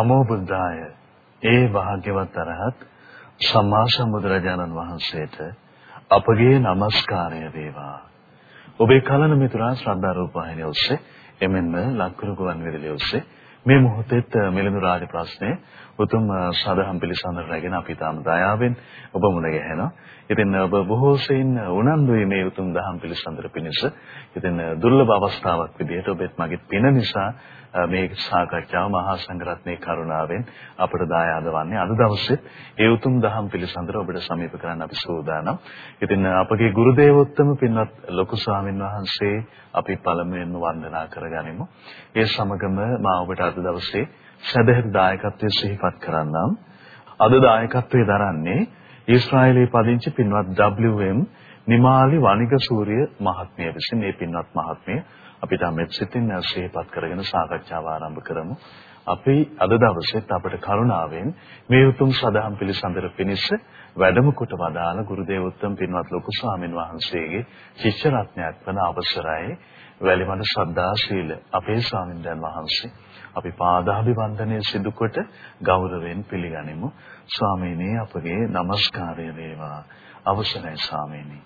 නමෝ බුද්ධාය. ඒ වාග්යවත් අරහත් සම්මා සම්බුදුරජාණන් වහන්සේට අපගේ নমස්කාරය වේවා. ඔබේ කලන මිතුරා ශ්‍රද්ධා රූපවාහිනිය ඔස්සේ එමෙන්ම ලක්කුරු ගුවන් විදුලිය ඔස්සේ මේ මොහොතේත් මෙලඳු රාජ ප්‍රශ්නයේ උතුම් සදහම් පිළිසඳර රැගෙන අපි තාම දයාවෙන් ඔබ මුණ ගැහෙනවා. ඉතින් ඔබ බොහෝ සෙයින් උනන්දුයි මේ උතුම් දහම් පිළිසඳර පිණිස. ඉතින් දුර්ලභ අවස්ථාවක් විදිහට ඔබත් මගේ පින නිසා මේ සාකච්ඡාව මහා සංඝරත්නයේ කරුණාවෙන් අපට දායාද වන්නේ අද දවසේ ඒ උතුම් දහම් පිළිසඳර ඔබට සමීප කරන්න අපි සූදානම්. ඉතින් අපගේ ගුරු දේවෝත්තම පින්වත් ලොකු ස්වාමින් වහන්සේ අපි පළමුවෙන්ම වන්දනා කරගනිමු. ඒ සමගම මා ඔබට අද දවසේ සදහෙත් දායකත්වයේ සිහිපත් කරන්නම්. අද දායකත්වයේ දරන්නේ ඊශ්‍රායලයේ පදිංචි පින්වත් WM නිමාලි වනික සූර්ය මහත්මිය විසින් මේ පින්වත් මහත්මිය අපිට මෙත් සිතින් සිහිපත් කරගෙන සාකච්ඡාව ආරම්භ කරමු. අපි අද දවසේත් අපට කරුණාවෙන් මේ උතුම් සදහම් පිළිසඳර පිණිස වැඩම කොට වදාළ ගුරු දේවෝත්තම පින්වත් ලොකු ස්වාමින් වහන්සේගේ ශිෂ්‍ය රත්නයක් වන අවසරයි. වැලිමඩ ශ්‍රද්ධා ශීල අපේ ස්වාමින්දයන් වහන්සේ. අපි පාදාභිවන්දනය සිදු කොට ගෞරවයෙන් පිළිගනිමු. ස්වාමීනි අපගේ নমස්කාරය වේවා. අවසරයි ස්වාමීනි.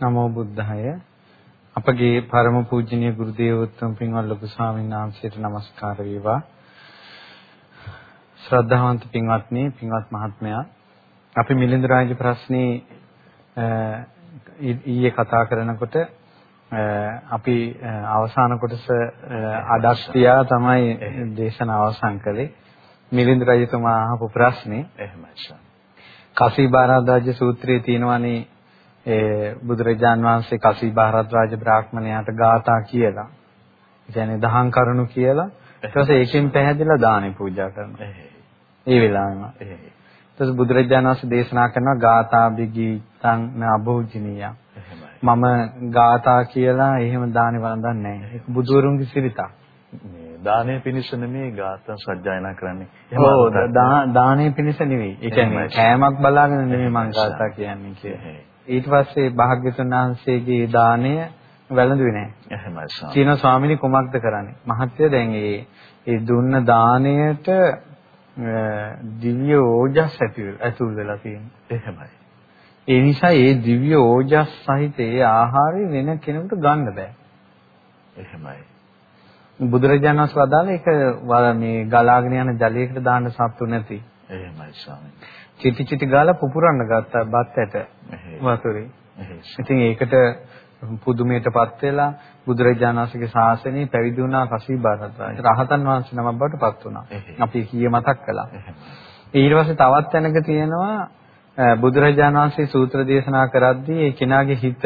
නමෝ බුද්ධාය. අපගේ පරම පූජනීය ගුරු දේවෝත්තම පින්වත් ලොකු ස්වාමීන් වහන්සේට নমස්කාර වේවා. ශ්‍රද්ධාවන්ත පින්වත්නි, පින්වත් මහත්මයා. අපි මිලිඳු රාජ ප්‍රශ්නේ ඊයේ කතා කරනකොට අපි අවසාන කොටස අදස්තියා තමයි දේශන අවසන් කළේ. මිලිඳු රජතුමා අහපු ප්‍රශ්නේ එහෙමයි. කසීබාරාදාජ්‍ය සූත්‍රයේ තියෙනවානේ ඒ බුදුරජාන් වහන්සේ කසී බාරද්වාජ බ්‍රාහ්මණයාට ගාථා කියලා. කියන්නේ දහම් කරුණු කියලා ඊට පස්සේ ඒකෙන් පැහැදිලා දානේ පූජා කරනවා. ඒ වෙලාවෙම. ඊට පස්සේ බුදුරජාණන් වහන්සේ දේශනා කරනවා ගාථා බිගීතං නබෝජිනිය. මම ගාථා කියලා එහෙම දානේ වළඳන්නේ නැහැ. ඒක බුදුරුන්ගේ සිරිතක්. මේ දානේ පිණිස නෙමෙයි ගාථා සජ්ජායනා කරන්නේ. ඔව් දානේ පිණිස නෙවෙයි. ඒ කියන්නේ කෑමක් බලාගෙන නෙමෙයි මම ගාථා කියන්නේ කියලා. ඊට පස්සේ භාග්‍යතුන් වහන්සේගේ දාණය වැළඳුවේ නැහැ. එහෙමයි ස්වාමී. කියන ස්වාමිනී කුමක්ද කරන්නේ? මහත්ය දැන් ඒ ඒ දුන්න දාණයට දිව්‍ය ඕජස් ඇතුල් වෙලා තියෙනවා. එහෙමයි. ඒ නිසා ඒ දිව්‍ය ඕජස් සහිත ඒ ආහාරය වෙන කෙනෙකුට ගන්න බෑ. එහෙමයි. බුදුරජාණන් වහන්සේ වදාළ ඒක මේ ගලාගෙන යන ජලයකට දාන්න සත්තු නැති. එහෙමයි ස්වාමී. චිටි චිටි ගාලා පුපුරන්න ගත්තා බත් ඇට වතුරේ. ඉතින් ඒකට පුදුමයටපත් වෙලා බුදුරජාණන් වහන්සේගේ ශාසනය පැවිදි වුණා කසීබාරද්වාජ. රහතන් වහන්සේ නමක් බවට පත් වුණා. අපි කීය මතක් කළා. ඊට පස්සේ තවත් තැනක තියෙනවා බුදුරජාණන් වහන්සේ සූත්‍ර දේශනා කරද්දී ඒ කෙනාගේ හිත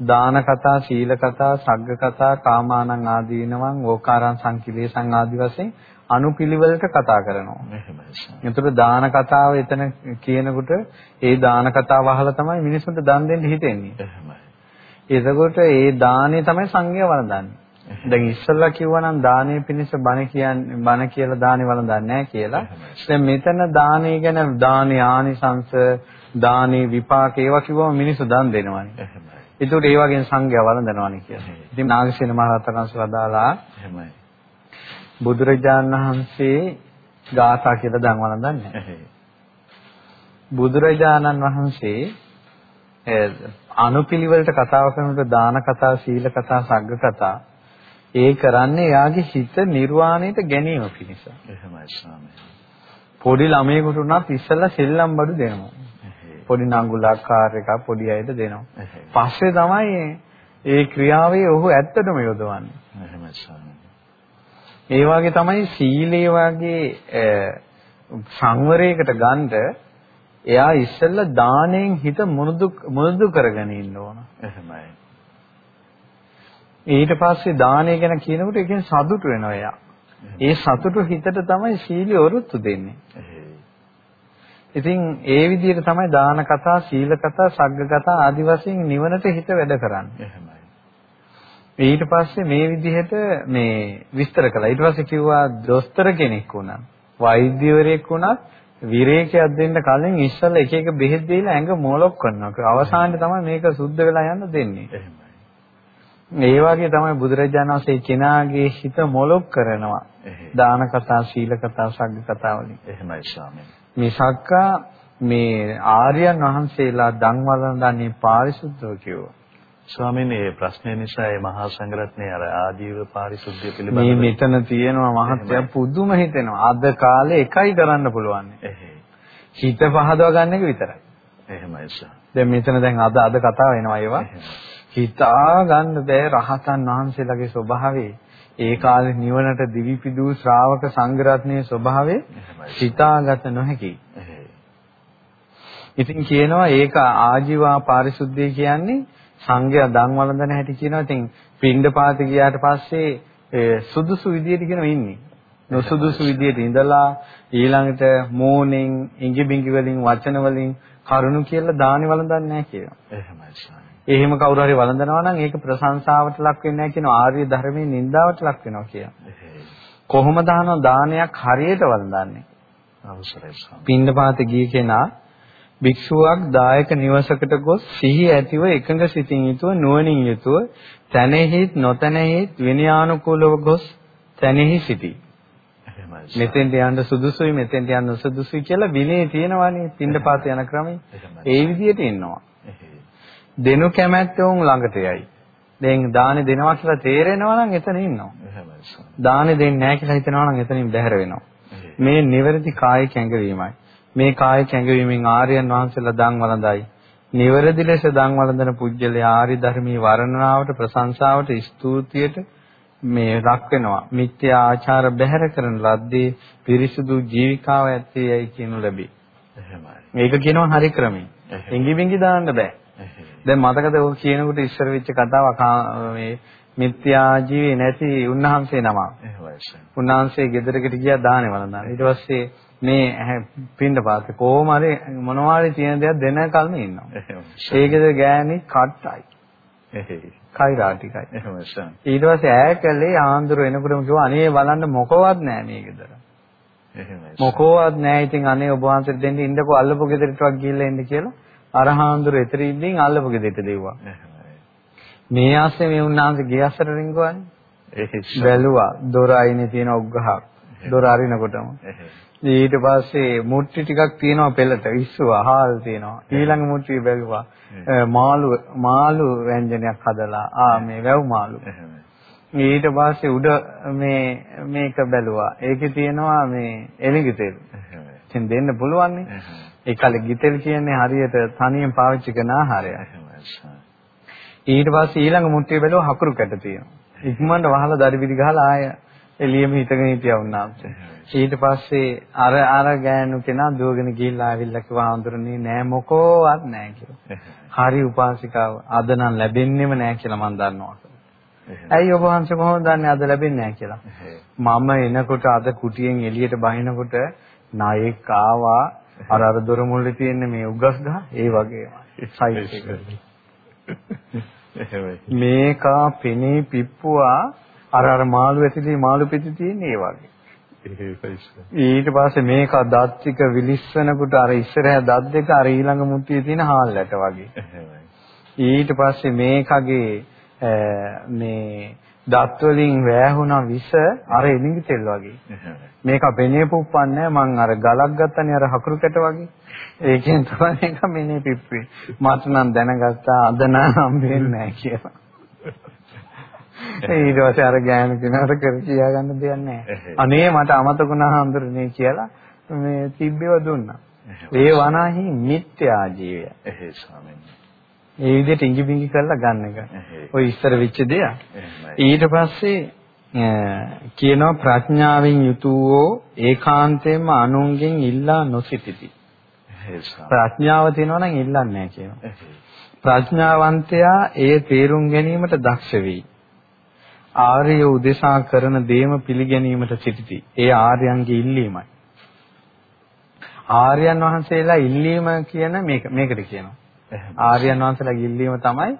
දාන කතා, සීල කතා, සග්ග කතා, කාමානං ආදීනවං, ඕකාරං සංකිලේසං ආදි වශයෙන් අනුපිළිවෙලට කතා කරනවා. එහෙමයි. එතකොට දාන කතාව එතන කියනකොට ඒ දාන කතාව අහලා තමයි මිනිස්සුන්ට දන් දෙන්න හිතෙන්නේ. එහෙමයි. එතකොට ඒ දානේ තමයි සංඝය වළඳන්නේ. දැන් ඉස්සල්ලා කිව්වනම් දානේ පිණිස බණ කියන්නේ බණ කියලා දානේ වළඳන්නේ නැහැ කියලා. දැන් මෙතන දානේ ගැන දානේ ආනිසංස දානේ විපාක ඒවා කිව්වම මිනිස්සු දන් දෙනවනේ. එහෙමයි. ඒකට ඒ වගේ සංඝයා වළඳනවනේ කියලා. ඉතින් නාගසේන මහ රහතන් වහන්සේ වදාලා එහෙමයි. බුදුරජාණන් වහන්සේ ගාථා කියලා දන් වළඳන්නේ. බුදුරජාණන් වහන්සේ අනුපිළිවෙලට කතාව කරනකොට දාන කතා, සීල කතා, සග්ග කතා ඒ කරන්නේ යාගේ හිත නිර්වාණයට ගැනීම පිණිස. එහෙමයි ස්වාමී. පොඩි ළමයෙකුට උනත් ඉස්සෙල්ලා සෙල්ලම් බඩු දෙනවා. පොඩි නංගුලක්කාර එකක් පොඩි අයට දෙනවා. පස්සේ තමයි ඒ ක්‍රියාවේ ඔහු ඇත්තටම යොදවන්නේ. එහෙමයි ස්වාමී. ඒ වගේ තමයි සීලේ වගේ සංවරයකට ගන්න එයා ඉස්සෙල්ලා දාණයෙන් හිත මුරුදු මුරුදු කරගෙන ඉන්න ඕන. එහෙමයි. ඊට පස්සේ දාණය ගැන කියනකොට ඒකෙන් සතුටු වෙනවා එයා. ඒ සතුටු හිතට තමයි සීලිය ඔරුත්තු දෙන්නේ. ඉතින් ඒ විදිහට තමයි දාන කතා, සීල කතා, සග්ග කතා ආදි වශයෙන් නිවනට හිත වැඩ කරන්නේ. එහෙමයි. ඊට පස්සේ මේ විදිහට මේ විස්තර කළා. ඊට පස්සේ කිව්වා දොස්තර කෙනෙක් වුණා. වෛද්‍යවරයෙක් වුණත් විරේකයක් දෙන්න කලින් ඉස්සෙල්ලා එක එක බෙහෙත් දීලා ඇඟ මොලොක් කරනවා. අවසානයේ තමයි මේක සුද්ධ වෙලා යන්න දෙන්නේ. ඒ වගේ තමයි බුදුරජාණන් වහන්සේ කෙනාගේ හිත මොලොක් කරනවා. දාන කතා, සීල කතා, සග්ග කතා වලින්. එහෙමයි ස්වාමීනි. මිසක්කා මේ ආර්යයන් වහන්සේලා දන් වළඳන්නේ පාරිශුද්ධව කිව්වා. ස්වාමීනි මේ ප්‍රශ්නේ නිසා මේ මහා සංඝරත්නයේ අර ආජීව පාරිශුද්ධිය පිළිබඳව මේ මෙතන තියෙනවා මහත්ය පුදුම හිතෙනවා. අද කාලේ එකයි කරන්න පුළුවන්. හිත පහදවා ගන්න එක විතරයි. එහෙමයි සර්. දැන් මෙතන දැන් අද අද කතාව වෙනවා ඒවා. හිතා ගන්න බෑ රහතන් වහන්සේලාගේ ස්වභාවය. ඒ කාලේ නිවනට දිවිපිදු ශ්‍රාවක සංඝරත්නයේ ස්වභාවය හිතාගත නොහැකි. ඉතින් කියනවා ඒක ආජීවා පාරිශුද්ධිය කියන්නේ සංඝයා දන් වළඳන හැටි කියනවා. ඉතින් පින්ඩපාත ගියාට පස්සේ සුදුසු විදියට කියනවා ඉන්නේ. නොසුදුසු විදියට ඉඳලා ඊළඟට මෝනෙන් ඉඟි බිඟි වලින් වචන වලින් කරුණු කියලා දානි වළඳන්නේ නැහැ කියනවා. එහෙමයි. එහෙම කවුරු හරි වළඳනවා නම් ඒක ප්‍රශංසාවට ලක් වෙන්නේ නැහැ කියන ආර්ය ධර්මයේ නින්දාවට ලක් වෙනවා කියනවා. කොහොමද දානයක් හරියට වළඳන්නේ? අවසරයි. පින්ඩපාත ගිය කෙනා භික්ෂුවක් දායක නිවසකට ගොස් සිහි ඇතිව එකඟ සිතින් යුතුව නුවණින් යුතුව තැනෙහිත් නොතැනෙහිත් විනයානුකූලව ගොස් තැනෙහි සිටී. මෙතෙන්ට යන්න සුදුසුයි මෙතෙන්ට යන්න සුදුසුයි කියලා විනේ තියෙනවානේ පින්ඩපාත යන ක්‍රමය. ඒ විදිහට ඉන්නවා. දෙනු කැමැත්ත උන් ළඟට යයි. දැන් දානේ දෙනවා කියලා තේරෙනවා නම් එතන ඉන්නවා. දානේ දෙන්නේ නැහැ කියලා හිතනවා නම් එතනින් බැහැර වෙනවා. මේ නිවැරදි කායික ඇඟවීමයි. මේ කායික ඇඟවීමෙන් ආර්යයන් වහන්සේලා දන් වළඳයි. නිවැරදි ලෙස දන් වළඳන පුජ්‍යලයා ආරි ධර්මී වර්ණනාවට ප්‍රශංසාවට ස්තුතියට මේ ලක් වෙනවා. මිත්‍යා ආචාර බැහැර කරන ලද්දේ පිරිසුදු ජීවිකාව ඇත්තේයි කියනු ලැබේ. එහෙමයි. මේක කියනවා හරි ක්‍රමයි. එංගි බින්ගි දාන්න බෑ. දැන් මතකද ඔය කියනකොට ඉස්සර වෙච්ච කතාවක් මේ මිත්‍යා ජීවේ නැති උන්වහන්සේ නම. උන්වහන්සේ ගෙදරකට ගියා දානේ වළඳන්න. ඊට පස්සේ මේ පින්ඩ පාතේ කොහොම හරි මොනවාරි තියෙන දේක් දෙන කල්ම ඉන්නවා. ඒකද ගෑණි කට්ටයි. එහෙයි. කයිරාටිකයි. එහෙමයි. ඊට පස්සේ ඈ කළේ ආන්දර එනකොටම කිව්වා අනේ බලන්න මොකවත් නැහැ මේ ගෙදර. එහෙමයි. මොකවත් නැහැ ඉතින් අනේ ඔබ වහන්සේට දෙන්න ඉන්නකෝ අල්ලපු ගෙදරටවත් ගිහිල්ලා එන්න කියලා අරහාඳුර එතරින්දින් අල්ලපු ගෙදරට දෙව්වා. මේ ආස්සේ මේ උන්නාන්සේ ගේ අස්සට රින්ගවන්නේ. බැලුවා දොර අයිනේ තියෙන ඔග්ගහක්. දොර අරිනකොටම. ඊට පස්සේ මුට්ටි ටිකක් තියෙනවා පෙළට ඉස්සුවා හාල් තියෙනවා. ඊළඟ මුට්ටිය බැලුවා. මාළු මාළු ව්‍යංජනයක් හදලා. ආ මේ වැව් මාළු. ඊට පස්සේ උඩ මේ මේක බැලුවා. ඒකේ තියෙනවා මේ එළිඟ තෙල්. ඉතින් දෙන්න පුළුවන් නේ. ඒ කාලේ ගිතෙල් කියන්නේ හරියට තනියෙන් පාවිච්චි කරන ආහාරය ඊට පස්සේ ඊළඟ මුට්ටිය බැලුවා හකුරු කැට තියෙනවා. ඉක්මනට වහලා දරිවිලි ගහලා ආය එළියෙම හිටගෙන හිටියා උන්නාන්සේ ඊට පස්සේ අර අර ගෑනු කෙනා දුවගෙන ගිහිල්ලා ආවිල්ලා කිව්වා හඳුරන්නේ නෑ මොකෝවත් නෑ කියලා. හරි උපාසිකාව අද නම් ලැබෙන්නේම නෑ කියලා මම දන්නවා. ඇයි ඔබ වහන්සේ කොහොමද දන්නේ අද ලැබෙන්නේ නෑ කියලා? මම එනකොට අද කුටියෙන් එළියට බහිනකොට නායක ආවා අර අර දොර මුල්ලේ තියෙන මේ උගස් ගහ ඒ වගේම සයිස් එක. මේකා පෙනේ පිප්පුවා අර අර මාළු ඇතුලේ මාළු පිටි තියෙන ඒ වගේ. ඊට පස්සේ මේක දත් ටික විලිස්සනකොට අර ඉස්සරහ දත් දෙක අර ඊළඟ මුට්ටියේ තියෙන හාල්ලට වගේ. ඊට පස්සේ මේකගේ මේ දත් වලින් වැහුණා විස අර එළිඟි තෙල් වගේ. මේක පෙනේ පුප්පන්නේ මං අර ගලක් ගත්තනේ අර හකුරු කැට වගේ. ඒකෙන් තමයි මේක මෙනේ පිප්පේ. මට නම් දැනගත්තා අද නම් හම්බෙන්නේ නැහැ කියලා. ඊට පස්සේ අර ගෑනු කෙනාට කර කියා ගන්න දෙයක් නැහැ. අනේ මට අමතකුණා හඳුරන්නේ කියලා මේ තිබ්බේව දුන්නා. ඒ වනාහි මිත්‍යා ජීවය. එහේ ස්වාමීනි. ඒ විදිහට ඉඟි බිඟි කරලා ගන්න එක. ඔය ඉස්සර වෙච්ච දෙයක්. ඊට පස්සේ කියනවා ප්‍රඥාවෙන් යුතුවෝ ඒකාන්තයෙන්ම අනුන්ගෙන් ඉල්ලා නොසිටිති. ප්‍රඥාව තියෙනවා නම් ඉල්ලන්නේ නැහැ කියනවා. ප්‍රඥාවන්තයා ඒ තේරුම් ගැනීමට දක්ෂ වෙයි. ආර්ය උදෙසා කරන දේම පිළිගැනීමට සිටිති. ඒ ආර්යයන්ගේ ඉල්ලීමයි. ආර්යයන් වහන්සේලා ඉල්ලීම කියන මේක මේකට කියනවා. ආර්යයන් වහන්සේලාගේ ඉල්ලීම තමයි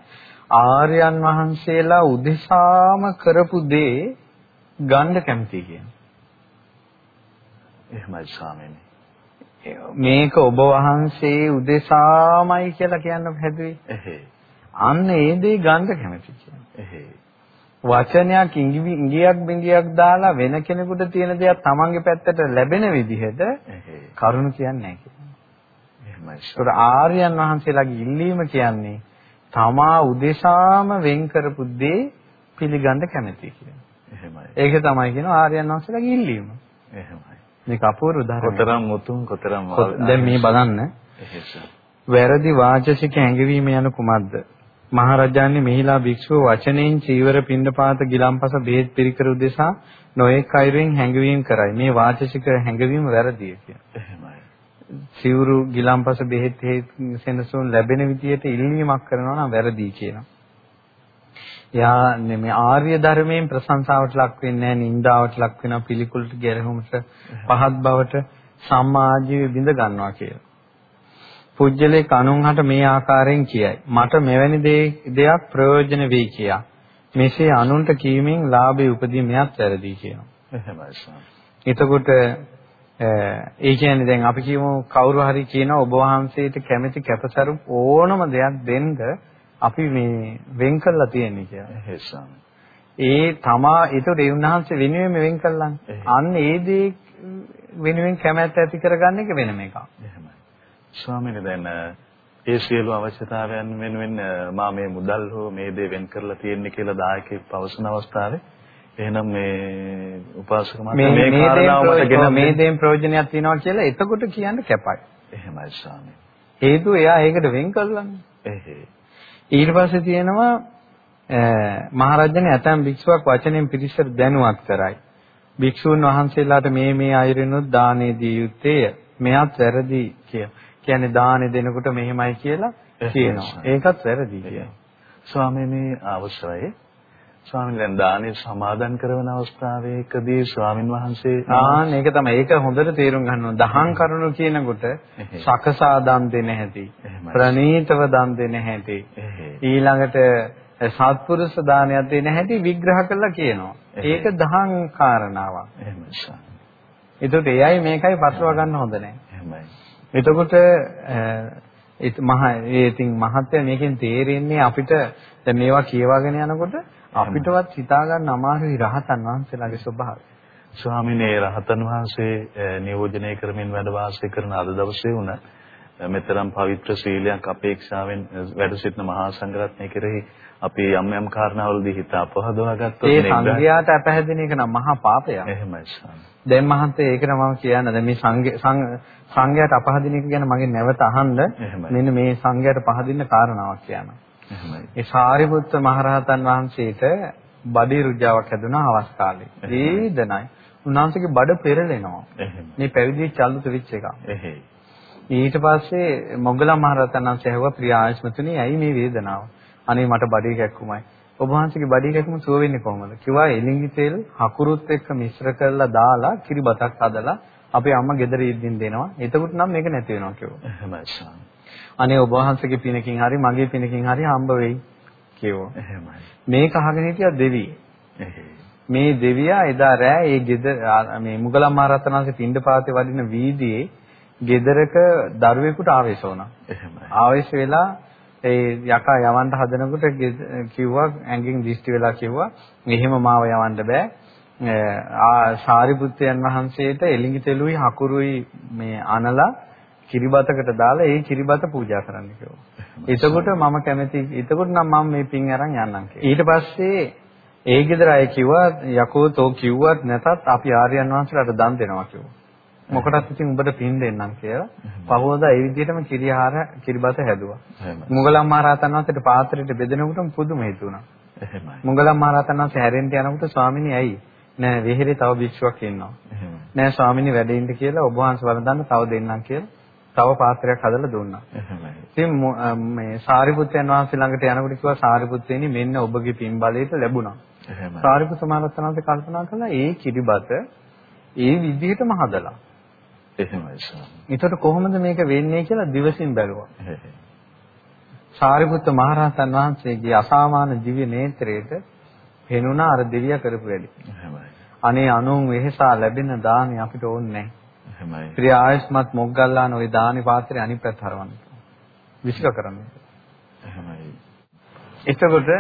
ආර්යයන් වහන්සේලා උදෙසාම කරපු දේ ගන්න කැමති කියනවා. එහෙමයි ස්වාමීනි. මේක ඔබ වහන්සේ උදෙසාමයි කියලා කියන්න හැදුවේ. අන්න ඒ දේ ගන්න කැමති කියන්නේ. වචනයක් ඉංගියක් බිංගියක් දාලා වෙන කෙනෙකුට තියෙන දේක් තමන්ගේ පැත්තට ලැබෙන විදිහට කරුණ කියන්නේ නැහැ. ආර්යයන් වහන්සේලාගේ ඉල්ලීම කියන්නේ තමා උදෙසාම වෙන් කරපු දේ පිළිගන්න කැමති කියන්නේ. එහෙමයි. ඒක තමයි කියන ආර්යයන් වහන්සේලාගේ ඉල්ලීම. එහෙමයි. මේක අපූර්ව උදාහරණයක්. කොතරම් මුතුන් කොතරම් දැන් මේ බලන්න. වැරදි වාචසික හැඟවීම යන කුමක්ද? මහරජාණන් මෙහිලා භික්ෂුව වචනෙන් චීවර පින්ඩපාත ගිලම්පස බෙහෙත් පිරිකර උදෙසා නොඑක් අයුරින් හැඟවීම කරයි. මේ වාචසික හැඟවීම වැරදිය කියලා. එහෙමයි. සිවුරු ගිලම්පස බෙහෙත් සෙනසුන් ලැබෙන විදියට ඉල්ලීමක් කරනවා නම් වැරදි කියනවා. යා මේ ආර්ය ධර්මයෙන් ප්‍රශංසාවට ලක් වෙන්නේ නැහැ, නින්දාවට ලක් වෙනවා, පිළිකුලට ගැරහුමට, පහත් බවට සම්මාජීව බිඳ ගන්නවා කියලා. පුජ්‍යලේ කනුන්හට මේ ආකාරයෙන් කියයි. මට මෙවැනි දෙයක් ප්‍රයෝජන වෙයි කියා. මෙසේ අනුන්ට කීමෙන් ලාභය උපදී මෙයත් වැරදි කියනවා. එහෙමයි. එතකොට ඒ කියන්නේ දැන් අපි කියමු කවුරු හරි කියනවා ඔබ වහන්සේට කැමති කැපසරු ඕනම දෙයක් දෙන්න අපි මේ වෙන් කරලා තියෙන්නේ කියලා. එහෙසම්. ඒ තමා ඒතකොට ඒ උන්වහන්සේ වෙනුවෙන් වෙන් කළානේ. අන්න ඒ දේ වෙනුවෙන් කැමැත්ත ඇති කරගන්න එක වෙනම එකක්. එහෙමයි. ස්වාමීනි දැන් ඒ සියලු අවශ්‍යතාවයන් වෙනුවෙන් මා මේ මුදල් හෝ මේ දේ වෙන් කරලා තියෙන්නේ කියලා දායකයෙක් පවසන අවස්ථාවේ එහෙනම් මේ උපාසක මහත්මයා මේ කාරණාව මට ගෙන මේ දේෙන් ප්‍රයෝජනයක් තියනවා කියලා එතකොට කියන්න කැපයි. එහෙමයි ස්වාමී. හේතුව එයා ඒකට වෙන් කළානේ. එහේ. ඊට පස්සේ තියෙනවා මහරජාණන් ඇතම් භික්ෂුවක් වචනෙන් පිරිසට දැනුවත් කරයි. භික්ෂූන් වහන්සේලාට මේ මේ අයරිනුත් දානේ දී යුත්තේය. මෙයත් වැරදි කිය. කියන්නේ දානේ දෙනකොට මෙහෙමයි කියලා කියනවා. ඒකත් වැරදි කියනවා. ස්වාමීනි අවශ්‍යයි. ස්වාමීන් දැන් දානේ සමාදන් කරන අවස්ථාවේකදී ස්වාමින් වහන්සේ ආ මේක තමයි ඒක හොඳට තේරුම් ගන්න ඕන. දහම් කරුණු කියනකොට සකසා දන් දෙන හැටි, ප්‍රණීතව දන් දෙන හැටි, ඊළඟට සත්පුරුෂ දානයක් දෙන හැටි විග්‍රහ කරලා කියනවා. ඒක දහම් කාරණාවක්. එහෙමයි. ඒකට එයයි මේකයි පටලවා ගන්න හොඳ නැහැ. එහෙමයි. එතකොට මහ ඒ ඉතින් මහත්ය මේකෙන් තේරෙන්නේ අපිට දැන් මේවා කියවගෙන යනකොට අපිටවත් හිතා ගන්න අමාරුයි රහතන් වහන්සේලාගේ ස්වභාවය. ස්වාමිනේ රහතන් වහන්සේ නියෝජනය කරමින් වැඩ වාසය කරන අද දවසේ වුණ මෙතරම් පවිත්‍ර ශීලයක් අපේක්ෂාවෙන් වැඩ සිටින මහා සංඝරත්නය කෙරෙහි අපි යම් යම් කාරණාවලදී හිත අපහදවා ගත්තොත් ඒ සංඝයාට අපහැදින එක නම් මහා පාපයක්. එහෙමයි ස්වාමී. දැන් මහත්තයා ඒකට මම කියන්න දැන් මේ සංඝයාට අපහදින එක ගැන මගෙන් නැවත අහන්න මෙන්න මේ සංඝයාට පහදින්න කාරණාවක් කියනවා. ඒ සාරිපුත්ත මහරහතන් වහන්සේට බඩේ රුජාවක් හැදුනා අවස් කාලේ. වේදනයි. උන්වහන්සේගේ බඩ පෙරලෙනවා. මේ පැවිදි චල්ලුත වෙච්ච එක. ඊට පස්සේ මොග්ගලම් මහරහතන් වහන්සේ ඇහුවා ප්‍රිය ආයස්මතුනි ඇයි මේ වේදනාව? අනේ මට බඩේ කැක්කුමයි. ඔබ වහන්සේගේ බඩේ කැක්කුම සුව වෙන්නේ කොහොමද? කිව්වා එලිඟි තෙල් හකුරුත් එක්ක මිශ්‍ර කරලා දාලා කිරිබතක් හදලා අපේ අම්මා ගෙදර ඉද්දින් දෙනවා. එතකොට නම් මේක නැති වෙනවා කිව්වා. එහෙමයි. අනේ ඔබ වහන්සේගේ පිනකින් හරි මගේ පිනකින් හරි හම්බ වෙයි කියවෝ. එහෙමයි. මේක අහගෙන හිටියා දෙවියෙක්. මේ දෙවියා එදා රෑ ඒ ගෙදර මේ මුගලන් මහරහතන්ගේ පින්ඩපාතේ වඩින වීදියේ ගෙදරක දරුවෙකුට ආවේශ වුණා. එහෙමයි. ආවේශ වෙලා ඒ යකා යවන්න හදනකොට කිව්වා ඇඟෙන් දිෂ්ටි වෙලා කිව්වා මෙහෙම මාව යවන්න බෑ. ආ සාරිපුත්‍රයන් වහන්සේට එලිඟි තෙලුයි හකුරුයි මේ අනලා කිරිබතකට දාලා ඒ කිරිබත පූජා කරන්න කිව්වා. එතකොට මම කැමති එතකොට නම් මම මේ පින් අරන් යන්නම් කියලා. ඊට පස්සේ ඒ ගෙදර අය කිව්වා යකෝ තෝ කිව්වත් නැතත් අපි ආර්යයන් වහන්සේලාට දන් දෙනවා කිව්වා. මොකටද ඉතින් උඹට පින් දෙන්නම් කියලා. පහවදා ඒ විදිහටම කිරියාර කිරිබත හැදුවා. මුගලන් මහරහතන් වහන්සේට පාත්‍රයට බෙදෙනකොටම පුදුම හිතුණා. එහෙමයි. මුගලන් මහරහතන් වහන්සේ හැරෙන්න යනකොට ස්වාමිනේ ඇයි? නෑ වෙහෙරේ තව භික්ෂුවක් ඉන්නවා. නෑ ස්වාමිනේ වැඩ ඉන්න කියලා ඔබ වහන්සේ වරදන්න තව දෙන්නම් කියලා තව පාත්‍රයක් හදලා දුන්නා. ඉතින් මේ සාරිපුත්යන් වහන්සේ ළඟට යනකොට කිව්වා සාරිපුත්‍රයනි මෙන්න ඔබගේ පින් බලයට ලැබුණා. සාරිපුත්ත මහරහතන්වහන්සේ කල්පනා කළා ඒ කිරිබත ඒ විදිහටම හදලා. එහෙමයි සාරි. ඒතකොට කොහොමද මේක වෙන්නේ කියලා දිවසින් බැලුවා. සාරිපුත්ත මහරහතන් වහන්සේගේ අසාමාන දිව්‍ය නේත්‍රයට පෙනුණා අර දෙවියා කරපු වැඩි. එහෙමයි. අනේ අනුන් වෙහසා ලැබෙන දානි අපිට ඕනේ නැහැ. එහෙමයි. ක්‍රියා ආයස්මත් මොග්ගල්ලාන ওই දානි පාත්‍රේ අනිත් පැත්ත හරවන්න. විශ්ල කරන්න. එහෙමයි. එතකොට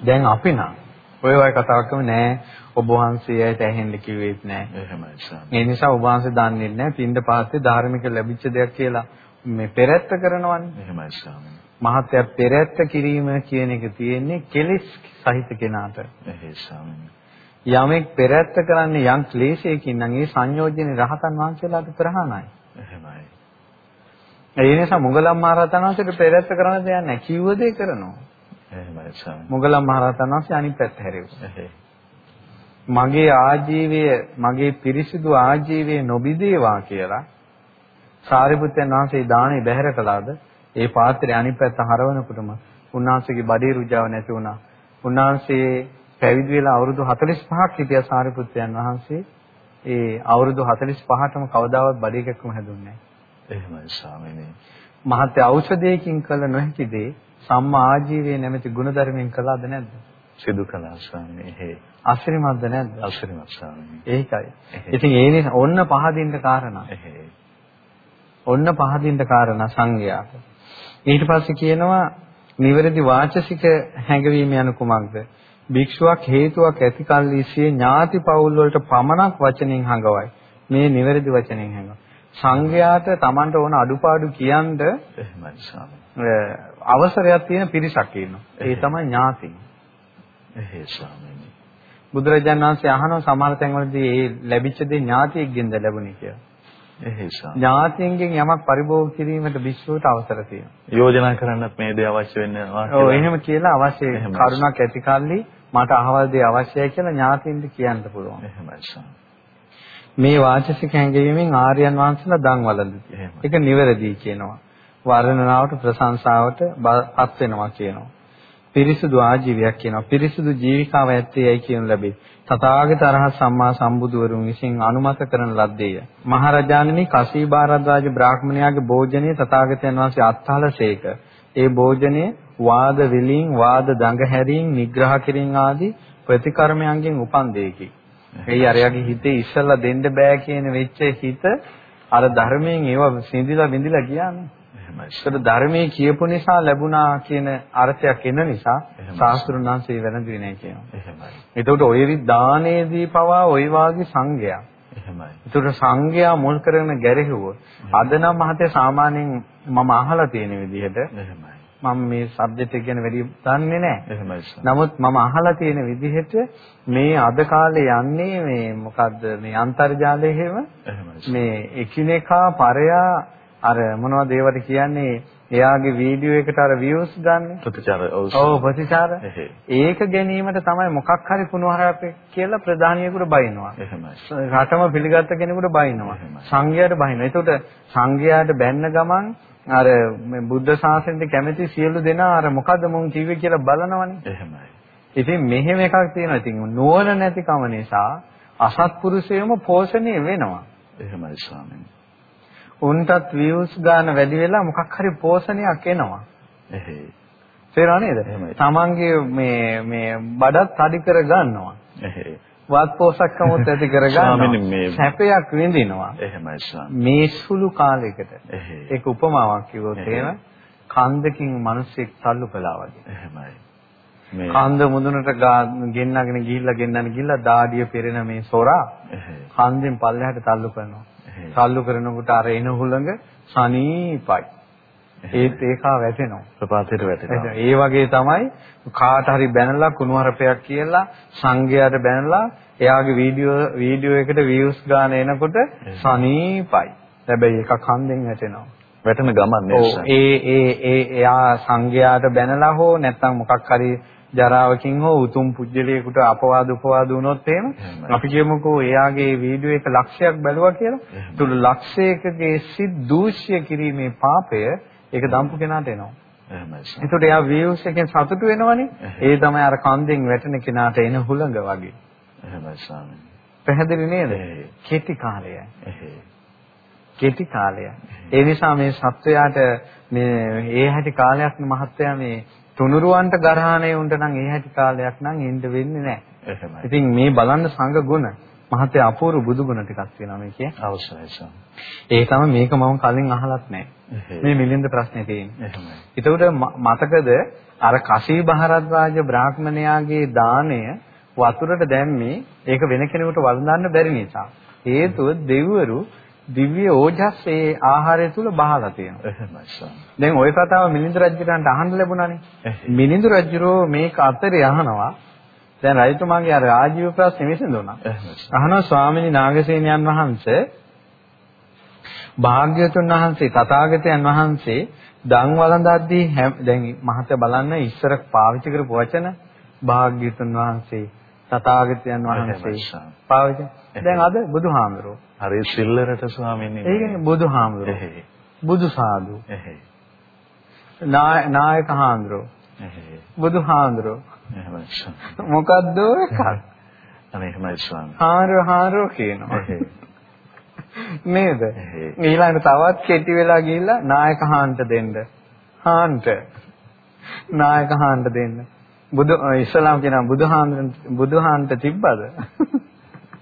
දැන් අපි නම් ඔය වගේ කතාවක් කරන්නේ නෑ ඔබ වහන්සේ ඇයට ඇහෙන්න කිව්වෙත් නෑ. එහෙමයි ස්වාමී. ඒ නිසා ඔබ වහන්සේ දන්නේ නෑ පින්ඳ පාත්තේ ධාර්මික ලැබිච්ච දෙයක් කියලා මේ පෙරැත්ත කරනවනේ. එහෙමයි ස්වාමී. මහත්ය පෙරැත්ත කිරීම කියන එක තියෙන්නේ කෙලිස් සහිත කෙනාට. එහෙයි ස්වාමී. යමෙක් පෙරැත්ත කරන්නේ යම් ක්ලේශයකින් නම් ඒ සංයෝජනේ රහතන් වහන්සේලාට ප්‍රහාණයි. එහෙමයි. ඒ නිසා මුගලන් මහරහතන් වහන්සේට පෙරැත්ත කරන්න දෙයක් නැහැ. කිව්ව දේ කරනවා. එහෙමයි ස්වාමී. මුගලන් මහරහතන් වහන්සේ අනිත් පැත්ත හැරෙව්වා. එහෙයි. මගේ ආජීවය මගේ පිරිසිදු ආජීවය නොබිදේවා කියලා සාරිපුත්යන් වහන්සේ දානේ බැහැර කළාද ඒ පාත්‍රය අනිත් පැත්ත හරවනකොටම උන්වහන්සේගේ බඩේ රුජාව නැති වුණා. උන්වහන්සේ පැවිදි වෙලා අවුරුදු 45ක් හිටිය සාරිපුත්යන් වහන්සේ ඒ අවුරුදු 45ටම කවදාවත් බඩේ කැක්කම හැදුන්නේ නැහැ. එහෙමයි ස්වාමීනි. මහත්ය ඖෂධයකින් කළ නොහැකි දේ සම්මා ආජීවයේ නැමැති ගුණධර්මයෙන් කළාද නැද්ද? සිදු කළා ස්වාමීනි. අසිරිමත්ද නැද්ද? අසිරිමත් ස්වාමීනි. ඒකයි. ඉතින් ඒ නිසා ඔන්න පහදින්න කාරණා. ඔන්න පහදින්න කාරණා සංඝයාට. ඊට පස්සේ කියනවා නිවැරදි වාචසික හැඟවීම යන කුමක්ද? භික්ෂුවක් හේතුවක් ඇති කල්ලි සිය ඥාති පවුල් වලට පමණක් වචනෙන් හඟවයි. මේ නිවැරදි වචනෙන් හඟව. සංඝයාට Tamanට ඕන අඩුපාඩු කියන්න. අවසරයක් තියෙන පිරිසක් ඉන්නවා. ඒ තමයි ඥාතින්. එහෙයි ස්වාමීනි. බුදුරජාණන් වහන්සේ අහනවා සමහර තැන්වලදී ඒ ලැබිච්ච දේ ඥාතියෙක්ගෙන්ද ලැබුණේ කියලා. ස්වාමීනි. ඥාතියෙන්ගෙන් යමක් පරිභෝග කිරීමට භික්ෂුවට අවසර තියෙනවා. යෝජනා කරන්නත් මේ දේ අවශ්‍ය වෙනවා. ඔව් එහෙම කියලා අවශ්‍ය කරුණක් ඇති කල්ලි මට අහවල් දේ අවශ්‍යයි කියලා ඥාතියින්ට කියන්න පුළුවන්. එහෙමයි. මේ වාචසික හැඟීමෙන් ආර්යයන් වහන්සේලා දන් වළඳති. ඒක නිවැරදි කියනවා. වර්ණනාවට ප්‍රශංසාවට පත් වෙනවා කියනවා. පිරිසුදු ආජීවයක් කියනවා. පිරිසුදු ජීවිකාව ඇත්තේයි කියනු ලැබේ. තථාගත අරහත් සම්මා සම්බුදුවරුන් විසින් අනුමත කරන ලද්දේය. මහරජාණනි කසීබාරද්වාජ බ්‍රාහ්මණයාගේ භෝජනයේ තථාගතයන් වහන්සේ අත්හලසේක. ඒ භෝජනය වාද විලින් වාද දඟ හැරීම් නිග්‍රහ කිරීම ආදී ප්‍රතිකර්මයන්ගෙන් උපන් දෙයකි. එයි අරයාගේ හිතේ ඉස්සල්ලා දෙන්න බෑ කියන වෙච්ච හිත අර ධර්මයෙන් ඒව සිඳිලා විඳිලා ගියානේ. ඒකට ධර්මයේ කියපු නිසා ලැබුණා කියන අර්ථයක් එන නිසා ශාස්ත්‍රුණාංශේ වැරදුවේ නැහැ කියනවා. එහෙමයි. එතකොට ඔය දානයේදී පවා ওই වාගේ සංගය. එහෙමයි. ඒතර සංඝයා මුල් කරගෙන ගැරෙහුවොත් අද නම් මහතේ සාමාන්‍යයෙන් මම අහලා තියෙන විදිහට එහෙමයි. මම මේ සබ්ජෙක්ට් එක ගැන වැඩි දන්නේ නැහැ. එහෙමයි. නමුත් මම අහලා තියෙන විදිහට මේ අද කාලේ යන්නේ මේ මොකද්ද මේ අන්තර්ජාලයේ හැම මේ එකිනෙකා පරයා අර මොනවද ඒවට කියන්නේ? එයාගේ වීඩියෝ එකට අර views ගන්න? ප්‍රතිචාර ඔව් ප්‍රතිචාර. ඒක ගැනීමට තමයි මොකක් හරි කුණුහරුපෙක් කියලා ප්‍රධානියෙකුට බයිනවා. එහෙමයි. රටම පිළිගත්ත කෙනෙකුට බයිනවා. සංඝයාට බයිනවා. එතකොට සංඝයාට බැන්න ගමන් අර බුද්ධ ශාසනයට කැමති සියලු දෙනා අර මොකද්ද මුන් කිව්වේ කියලා බලනවනේ. එහෙමයි. ඉතින් මෙහෙම එකක් තියෙනවා. ඉතින් නුවණ නැතිකම නිසා අසත්පුරුෂයම පෝෂණය වෙනවා. එහෙමයි ස්වාමීනි උන්ටත් views ගන්න වැඩි වෙලා මොකක් හරි පෝෂණයක් එනවා. එහෙයි. තේරෙනව නේද? තමන්ගේ මේ මේ බඩත් අඩි කර ගන්නවා. එහෙයි. වත් පෝෂකකමත් ඇති කර ගන්නවා. සැපයක් විඳිනවා. එහෙමයි ස්වාමී. මේ සුළු කාලයකට. ඒක උපමාවක් කිව්වොත් එහෙම කන්දකින් මිනිස්සෙක් තල්ලු කළා වගේ. එහෙමයි. මේ කන්ද මුදුනට ගෙන්නගෙන ගිහිල්ලා ගෙන්නන ගිහිල්ලා දාඩිය පෙරෙන මේ සොරා කන්දෙන් පල්ලෙහාට තල්ලු කරනවා. තල්ලු කරනකොට අර එන හුළඟ සනීපයි. ඒත් ඒකා වැටෙනවා. ප්‍රපාතයට වැටෙනවා. ඒ වගේ තමයි කාට හරි බැනලා කුණුහරුපයක් කියලා සංගයයට බැනලා එයාගේ වීඩියෝ වීඩියෝ එකට views ගන්න එනකොට සනීපයි. හැබැයි ඒක කන්දෙන් වැටෙනවා. වැටෙන ගමන් නේද? ඒ ඒ ඒ එයා සංගයාට බැනලා හෝ නැත්නම් මොකක් හරි ජරාවකින් හෝ උතුම් පුජ්‍යලයකට අපවාද උපවාද වුණොත් එහෙම අපි කියමුකෝ එයාගේ වීඩියෝ එක ලක්ෂයක් බැලුවා කියලා. ඒතුළු ලක්ෂයකගේ සිත් දූෂ්‍ය කිරීමේ පාපය ඒක දම්පු කෙනාට එනවා. එහෙමයි. ඒකට එයා views එකෙන් සතුටු වෙනවනේ. ඒ තමයි අර කන්දෙන් වැටෙන කෙනාට එන හුළඟ වගේ. එහෙමයි ස්වාමීනි. පැහැදිලි නේද? කෙටි කාලයයි. කෙටි කාලය. ඒ නිසා මේ සත්වයාට මේ ඒ හැටි කාලයක් මහත්තයා මේ තුනුරුවන්ට ගරහණේ උන්ට නම් ඒ හැටි කාලයක් නම් ඉන්න වෙන්නේ නැහැ. එහෙමයි. ඉතින් මේ බලන්න සංඝ ගුණ මහත්ය අපූර්ව බුදු ගුණ ටිකක් තියෙනවා මේකේ. අවශ්‍යයි සම්. ඒ තමයි මේක මම කලින් අහලත් නැහැ. මේ මිලින්ද ප්‍රශ්නේ තියෙන්නේ. එහෙමයි. ඒතකොට මතකද අර කසී බහරද්වාජ බ්‍රාහ්මණයාගේ දාණය වතුරට දැම්මේ ඒක වෙන කෙනෙකුට වළඳන්න බැරි නිසා. හේතුව දෙවිවරු දිව්‍ය ඕජස් ඒ ආහාරය තුල බහලා තියෙනවා. එහෙමයි. දැන් ওই කතාව මිලිඳු රජුන්ට අහන්න ලැබුණානේ. මිලිඳු රජුරෝ මේක අතරේ අහනවා දැන් රජතුමාගේ අර ආජීව ප්‍රශ්නේ විසඳුණා. අහනවා ස්වාමිනී නාගසේනයන් වහන්සේ භාග්‍යතුන් වහන්සේ තථාගතයන් වහන්සේ දන් වළඳද්දී දැන් මහත බලන්න ඉස්සර පාවිච්චි කරපු වචන භාග්‍යතුන් වහන්සේ තථාගතයන් වහන්සේ පාවිච්චි. දැන් අද බුදුහාමුදුරුවෝ. හරි සිල්ලරට ස්වාමීනි. ඒ කියන්නේ බුදුහාමුදුරුවෝ. බුදු සාදු. නායක හාමුදුරුවෝ. බුදුහාමුදුරුවෝ. එහෙමයි. මොකද්ද එකක්? අනේ එහෙමයි ස්වාමී. හාරෝ හාරෝ කියනවා. නේද? ඊළඟට තවත් කෙටි වෙලා ගිහිල්ලා නායක හාන්ට දෙන්න. හාන්ට. නායක හාන්ට දෙන්න. බුදු ඉස්ලාම් කියන බුදුහාන් බුදුහාන්ට තිබ්බද?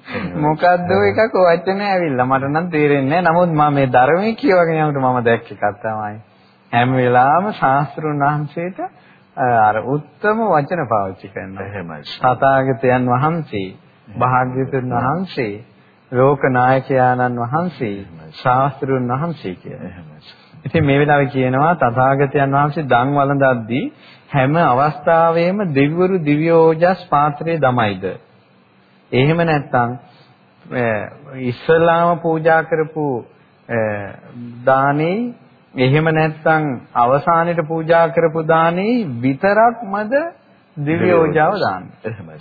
මොකද්ද එකක වචන ඇවිල්ලා මට නම් තේරෙන්නේ නැහැ. නමුත් මම මේ ධර්මයේ කියවගෙන යනකොට මම දැක්ක එකක් තමයි හැම වෙලාවෙම ශාස්ත්‍රුන් වහන්සේට අර උත්තම වචන පාවිච්චි කරනවා. එහෙමයි. තථාගතයන් වහන්සේ, භාග්‍යවතුන් වහන්සේ, ලෝකනායකයාණන් වහන්සේ, ශාස්ත්‍රුන් වහන්සේ කියලා. එහෙමයි. ඉතින් මේ වෙලාවේ කියනවා තථාගතයන් වහන්සේ දන් වළඳද්දී හැම අවස්ථාවෙම දෙවිවරු දිව්‍යෝජස් පාත්‍රයේ දමයිද? එහෙම නැත්නම් ඉස්ලාම පූජා කරපු දානේ එහෙම නැත්නම් අවසානයේට පූජා කරපු දානේ විතරක්මද දිව්‍ය ඕජාව දාන්නේ. එහෙමයි.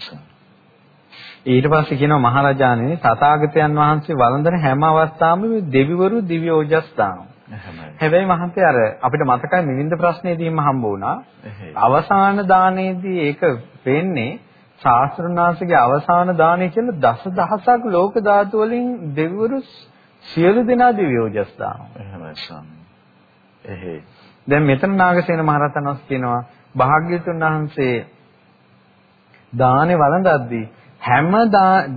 ඊට පස්සේ කියනවා මහරජාණෙනි තථාගතයන් වහන්සේ වළඳන හැම අවස්ථාවෙම දෙවිවරු දිව්‍ය ඕජස් දානවා. හැබැයි මහන්තේ අර අපිට මතකයි මිලින්ද ප්‍රශ්නේදීම හම්බ වුණා. අවසාන දානයේදී ඒක වෙන්නේ ශාස්ත්‍රඥාසිකේ අවසාන දානය කියලා දසදහසක් ලෝක ධාතු වලින් දෙවිවරු සියලු දෙනා දිව්‍ය ඕජස් දානවා. එහෙමයි ස්වාමී. එහේ. දැන් මෙතන නාගසේන මහරහතන් වහන්සේ කියනවා භාග්‍යතුන් වහන්සේ දානේ වළඳද්දී හැම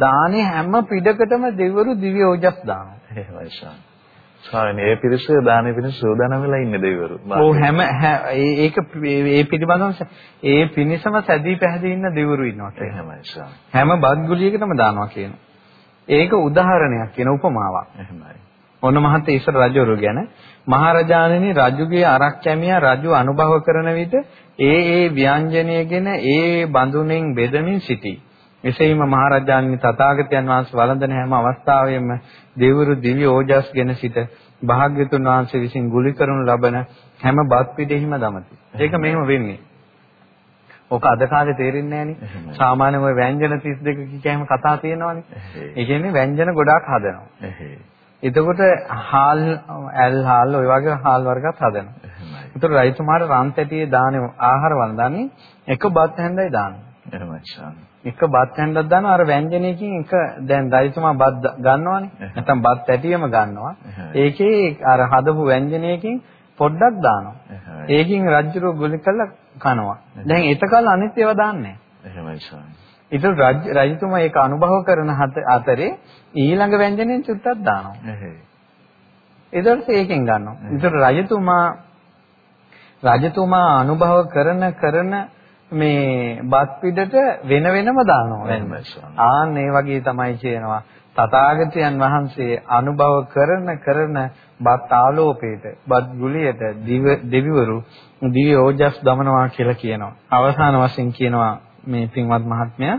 දානේ හැම පිටකටම දෙවිවරු දිව්‍ය ඕජස් දානවා. එහෙමයි ශාන්. ස්වාමීනි ඒ පිරිස දානේ පිණිස සූදානම් වෙලා ඉන්නේ දෙවිවරු. ඔව් හැම ඒක ඒ පිළිබඳව ඒ පිනිසම සැදී පැහැදී ඉන්න දෙවිවරු ඉන්නවා. එහෙමයි ශාන්. හැම බත් ගුලියකටම දානවා කියනවා. ඒක උදාහරණයක් කියන උපමාවක්. එහෙමයි. ඔන්න මහත් ඉස්සර රජවරු ගැන මහරජාණෙනි රජුගේ අරක් කැමියා රජු අනුභව කරන විට ඒ ඒ ව්‍යංජනයගෙන ඒ බඳුනෙන් බෙදමින් සිටී. එසේම මහරජාණන් තථාගතයන් වහන්සේ වළඳන හැම අවස්ථාවෙම දෙවිවරු දිව්‍ය ඕජස්ගෙන සිට භාග්‍යතුන් වහන්සේ විසින් ගුලි කරනු ලබන හැම බත් පිටෙහිම දමති. ඒක මෙහෙම වෙන්නේ. ඔක අද කාලේ තේරෙන්නේ නැහනේ. සාමාන්‍යම ව්‍යංජන 32 කියෑම කතා තියෙනවානේ. ඒ කියන්නේ ව්‍යංජන ගොඩාක් හදනවා. එතකොට හාල් ඇල් හාල් ඔය වගේ හාල් වර්ගات හදනවා. ඒතර රයිතුමාට රන් තැටියේ දානේ ආහාර වන්දන්නේ එක බත් හැන්දයි දාන්නේ. එහෙමයි එක බත් හැන්දක් දානවා අර ව්‍යංජනයකින් එක දැන් රයිතුමා බත් ගන්නවානේ. නැත්නම් බත් තැටියම ගන්නවා. ඒකේ අර හදපු ව්‍යංජනයකින් පොඩ්ඩක් දානවා. ඒකින් රජ්ජුරුව ගුලි කරලා කනවා. දැන් එතකල් අනිත් ඒවා දාන්නේ. එහෙමයි ස්වාමී. රජතුමා ඒක අනුභව කරන අතරේ ඊළඟ ව්‍යංජනයෙන් චුට්ටක් දානවා. ඊට ඒකෙන් ගන්නවා. ඒතර රජතුමා රජතුමා අනුභව කරන කරන මේ බත් පිටට වෙන වෙනම දානවා. ආන් ඒ වගේ තමයි කියනවා. තථාගතයන් වහන්සේ අනුභව කරන කරන බත් ආලෝපයට බත් ගුලියට දෙවිවරු දිව්‍ය ඕජස් දමනවා කියලා කියනවා. අවසාන වශයෙන් කියනවා මේ පින්වත් මහත්මයා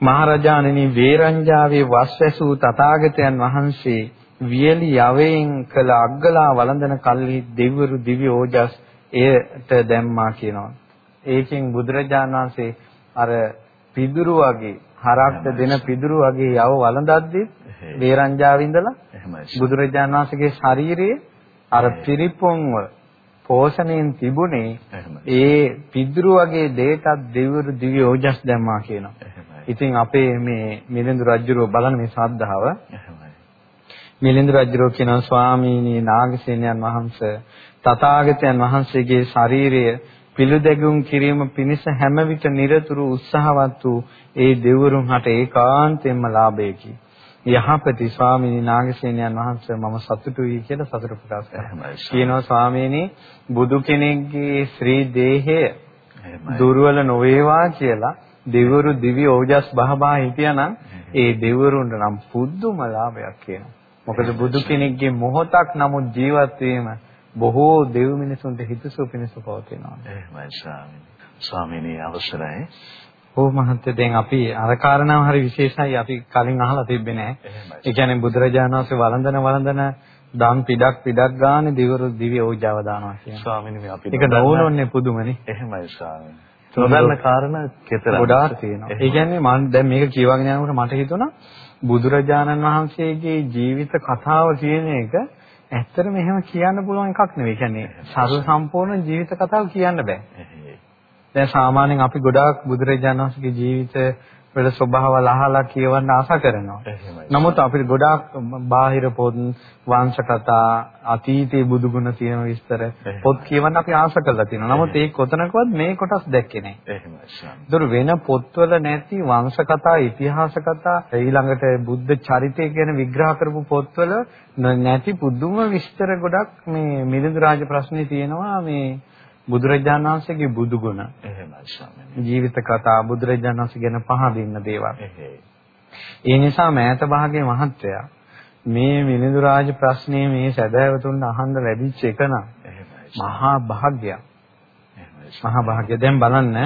මහරජාණනි වේරංජාවේ වස්වැසූ තථාගතයන් වහන්සේ වියලි යවයෙන් කළ අග්ගලා වළඳන කල්හි දෙවිවරු දිව්‍ය ඕජස් එයට දැම්මා කියනවා. ඒකෙන් බුදුරජාණන් වහන්සේ අර පිදුරු වගේ හරක්ට දෙන පිදුරු වගේ යව වළඳද්දී වේරංජාවේ ඉඳලා බුදුරජාණන් වහන්සේගේ ශාරීරියේ අර පිරිපොන්ව පෝෂණයෙන් තිබුණේ ඒ පිද්රු වගේ දෙයටත් දෙවිවරු දිව්‍ය ඕජස් දැම්මා කියනවා. ඉතින් අපේ මේ මිලිඳු රජුරෝ බලන මේ ශ්‍රද්ධාව මිලිඳු රජුරෝ කියනවා ස්වාමීනි නාගසේනයන් වහන්සේ තථාගතයන් වහන්සේගේ ශරීරය පිළිදැගුම් කිරීම පිණිස හැම විට নিরතුරු උත්සාහවත් වූ ඒ දෙවරුන් හට ඒකාන්තයෙන්ම ලාභයකි. යහපති ස්වාමීනි නාගසේනයන් වහන්සේ මම සතුටුයි කියලා සතුට ප්‍රකාශ කරනවා. කියනවා ස්වාමීනි බුදු කෙනෙක්ගේ ශ්‍රී දේහය දුර්වල නොවේවා කියලා දෙවරු දිවි ඕජස් බහබා හිටියානම් ඒ දෙවරුන්ට නම් පුදුම ලාභයක් කියනවා. මොකද බුදු කෙනෙක්ගේ මොහොතක් නමුත් ජීවත් වීම බොහෝ දෙව් මිනිසුන්ට හිතසුව පිණිස පවතිනවා. එහෙමයි ස්වාමීනි. ස්වාමීනි අවසරයි. ඔව් මහත්තයා දැන් අපි අර කාරණාව හරි විශේෂයි අපි කලින් අහලා තිබ්බේ නෑ. ඒ කියන්නේ බුදුරජාණන් වහන්සේ වළඳන වළඳන දන් පිටක් පිටක් ගානේ දිවරු දිව්‍ය ඕජාව දානවා කියන්නේ. ස්වාමීනි මේ අපි ඒක නෝනොන්නේ පුදුමනේ. එහෙමයි ස්වාමීනි. නොදන්න කාරණා කෙතරම් ගොඩාක් තියෙනවා. ඒ කියන්නේ මම දැන් මේක කියවගෙන යනකොට මට හිතුණා බුදුරජාණන් වහන්සේගේ ජීවිත කතාව කියන එක ඇත්තටම එහෙම කියන්න පුළුවන් එකක් නෙවෙයි. කියන්නේ සර්ව සම්පූර්ණ ජීවිත කතාව කියන්න බෑ. දැන් සාමාන්‍යයෙන් අපි ගොඩාක් බුදුරජාණන් වහන්සේගේ ජීවිත වල ස්වභාවල අහලා කියවන්න ආස කරනවා. නමුත් අපිට ගොඩාක් බාහිර පොත්, වංශ කතා, අතීතයේ බුදුගුණ තියෙන විස්තර පොත් කියවන්න අපි ආස කරලා තියෙනවා. නමුත් ඒ කොතනකවත් මේ කොටස් දැක්කේ නැහැ. එහෙමයි. වෙන පොත්වල නැති වංශ කතා, ඉතිහාස කතා, ඊළඟට බුද්ධ චරිතය ගැන විග්‍රහ කරපු පොත්වල නැති පුදුම විස්තර ගොඩක් මේ මිලිඳු රාජ ප්‍රශ්නේ තියෙනවා මේ බුදුරජාණන් වහන්සේගේ බුදු ගුණ එහෙමයි ස්වාමීනි. ජීවිත කතා බුදුරජාණන් වහන්සේ ගැන පහදින්න දේවල්. ඒ නිසා මෑත භාගයේ මහත්තයා මේ මිනිඳු රාජ ප්‍රශ්නේ මේ සැදැවතුන් අහන්න ලැබිච්ච එක නම් මහා භාග්‍යයක්. මහා භාග්‍ය. දැන් බලන්න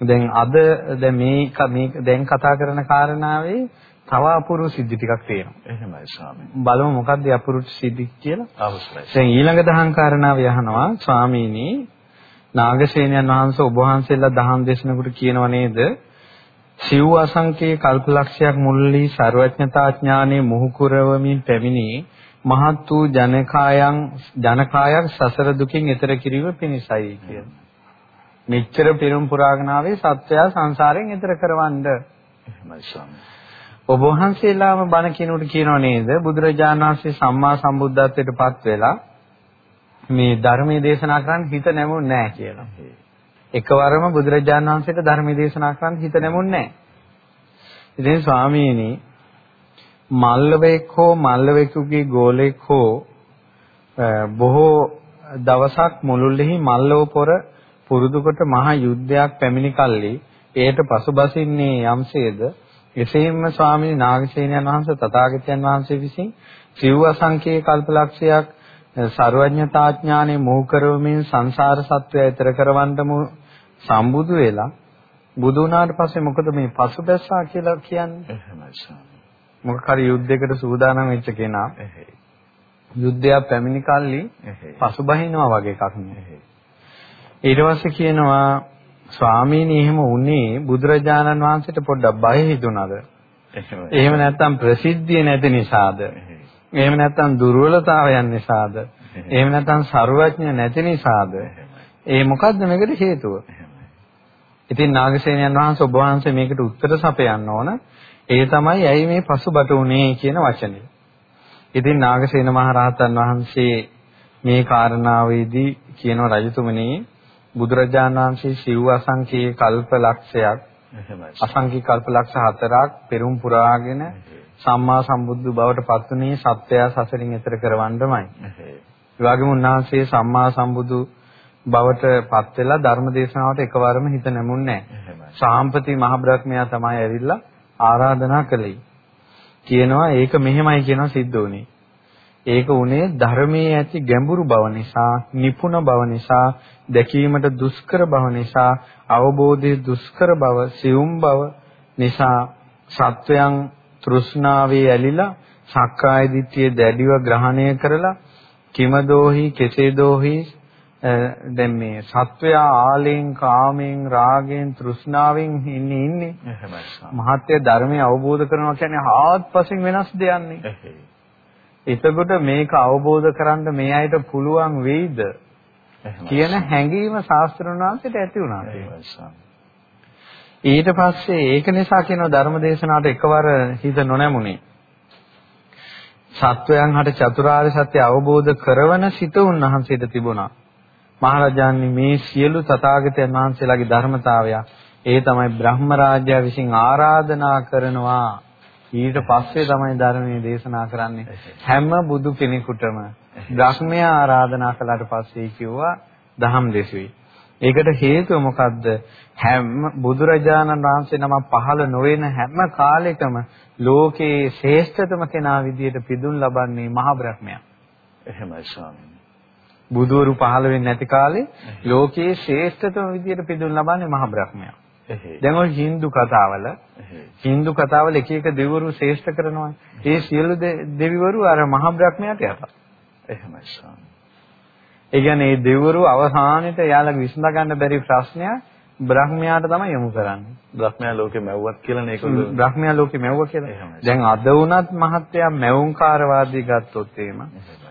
දැන් අද දැන් මේ මේ දැන් කතා කරන කාරණාවේ තව අපූර්ව සිද්ධි ටිකක් තියෙනවා. එහෙමයි ස්වාමීනි. බලමු මොකක්ද අපූර්ව සිද්ධි කියලා. අවශ්‍යයි. දැන් ඊළඟ දහම් කාරණාව යහනවා ස්වාමීනි නාගසේනයන් වහන්සේ ඔබ වහන්සේලා දහම් දේශනකට කියනව නේද? සිව් අසංකේ කල්පලක්ෂයක් මුල්ලි ਸਰවඥතා ඥානෙ මුහු කරවමින් පැමිණි මහත් වූ ජනකායන් ජනකායක් සසර දුකින් එතර කිරීම පිණිසයි කියන. මෙච්චර පෙරම් පුරාගෙන ආවේ සත්‍යය සංසාරයෙන් එතර කරවන්න. එහෙමයි ස්වාමී. ඔබ වහන්සේලාම බණ කියනකොට කියනව නේද බුදුරජාණන් වහන්සේ සම්මා සම්බුද්ධත්වයට පත් වෙලා මේ ධර්මයේ දේශනා කරන්න හිත නැමුන්නේ නැහැ කියලා. එකවරම බුදුරජාණන් වහන්සේට ධර්මයේ දේශනා කරන්න හිත නැමුන්නේ නැහැ. ඉතින් ස්වාමීනි මල්ලවෙක් හෝ මල්ලවෙකුගේ ගෝලෙක් හෝ බොහෝ දවසක් මුළුල්ලෙහි මල්ලව පොර පුරුදු කොට මහා යුද්ධයක් පැමිණි කල්ලි එයට පසුබසින්නේ යම්සේද එසේම ස්වාමීන් නාගසේනයන් වහන්සේ තථාගතයන් වහන්සේ විසින් සිව් අසංකේ කල්පලක්ෂයක් ਸਰවඥතා ඥානෙ මෝහ කරවමින් සංසාර සත්‍යය ඈතර කරවන්නම සම්බුදු වෙලා බුදු වුණාට පස්සේ මොකද මේ පසුබැස්සා කියලා කියන්නේ? එහෙමයි ස්වාමී. මොකක් හරි යුද්ධයකට සූදානම් වෙච්ච කෙනා. යුද්ධයක් පැමිණි කල්ලි පසුබහිනවා වගේ එකක් නෙවෙයි. ඊට පස්සේ කියනවා ස්වාමීනි එහෙම උනේ බුදුරජාණන් වහන්සේට පොඩ්ඩක් බය හිතුණාද? එහෙම නැත්නම් ප්‍රසිද්ධිය නැති නිසාද? එහෙම නැත්නම් දුර්වලතාවයන් නිසාද? එහෙම නැත්නම් ਸਰවඥ නැති නිසාද? ඒ මොකද්ද මේකට හේතුව? ඉතින් නාගසේනයන් වහන්සේ ඔබ වහන්සේ මේකට උත්තර සපයන්න ඕන. ඒ තමයි ඇයි මේ පසුබට උනේ කියන වචනේ. ඉතින් නාගසේන මහරහතන් වහන්සේ මේ කාරණාවේදී කියන රජතුමනි බුදුරජාණන් වහන්සේ සිව් අසංකේ කල්ප ලක්ෂයක් අසංකී කල්ප ලක්ෂ හතරක් පෙරම් පුරාගෙන සම්මා සම්බුදු බවට පත්ුනේ සත්‍යය සසරින් එතර කරවන්නමයි. ඒ වගේම උන්වහන්සේ සම්මා සම්බුදු බවට පත් වෙලා ධර්ම දේශනාවට එකවරම හිත නැමුන්නේ නැහැ. සාම්පති මහ බ්‍රහ්මයා තමයි ඇවිල්ලා ආරාධනා කළේ. කියනවා ඒක මෙහෙමයි කියනවා සිද්ධ වුණේ. ඒක උනේ ධර්මයේ ඇති ගැඹුරු බව නිසා, නිපුණ බව නිසා, දැකීමට දුෂ්කර බව නිසා, අවබෝධයේ දුෂ්කර බව, සියුම් බව නිසා සත්වයන් තෘෂ්ණාවේ ඇලිලා සක්කාය දිට්ඨිය දැඩිව ග්‍රහණය කරලා කිමදෝහි කෙසේදෝහි දැන් මේ සත්වයා ආලෙන් කාමෙන් රාගෙන් තෘෂ්ණාවෙන් ඉන්නේ ඉන්නේ මහත්ය ධර්මය අවබෝධ කරනවා කියන්නේ ආත්පසින් වෙනස් දෙයක්නේ එතකොට මේක අවබෝධ කරන්න මේ අයට පුළුවන් වෙයිද? කියන හැඟීම ශාස්ත්‍රඥාන්සේට ඇති වුණා ඊට පස්සේ ඒක නිසා කියන ධර්ම දේශනාවට එකවර හිත නොනැමුනේ. සත්වයන් හට චතුරාර්ය සත්‍ය අවබෝධ කරවන සිත උන්වහන්සේට තිබුණා. මහරජාණන් මේ සියලු තථාගතයන් වහන්සේලාගේ ධර්මතාවය ඒ තමයි බ්‍රහ්ම රාජ්‍ය විසින් ආරාධනා කරනවා ඊට පස්සේ තමයි ධර්මයේ දේශනා කරන්නේ හැම බුදු කෙනෙකුටම බ්‍රහ්මයා ආරාධනා කළාට පස්සේ කිව්වා දහම් දෙසුයි ඒකට හේතුව මොකද්ද? හැම බුදුරජාණන් වහන්සේ නම පහළ නොවන හැම කාලෙකම ලෝකේ ශ්‍රේෂ්ඨතම කෙනා විදියට පිදුම් ලබන්නේ මහා බ්‍රහ්මයා. එහෙමයි ස්වාමීනි. බුදුවරු පහළ වෙන්නේ නැති කාලේ ලෝකයේ ශ්‍රේෂ්ඨතම විදියට පිදුම් ලබන්නේ මහා බ්‍රහ්මයා. දැන් ඔය Hindu කතාවල Hindu කතාවල එක එක දෙවිවරු ශ්‍රේෂ්ඨ කරනවා. ඒ සියලු දෙවිවරු අර මහා බ්‍රහ්මයාට යට. එහෙමයි ස්වාමී. ඒ කියන්නේ මේ දෙවිවරු අවසානෙට එයාලගේ විසඳ ගන්න බැරි ප්‍රශ්නයක් බ්‍රහ්මයාට තමයි යොමු කරන්නේ. බ්‍රහ්මයා ලෝකේ මැව්වත් කියලානේ ඒගොල්ලෝ. බ්‍රහ්මයා ලෝකේ මැව්ව කියලා. දැන් අද වුණත් මහත්යා මැවුම්කාරවාදී ගත්තොත් එහෙම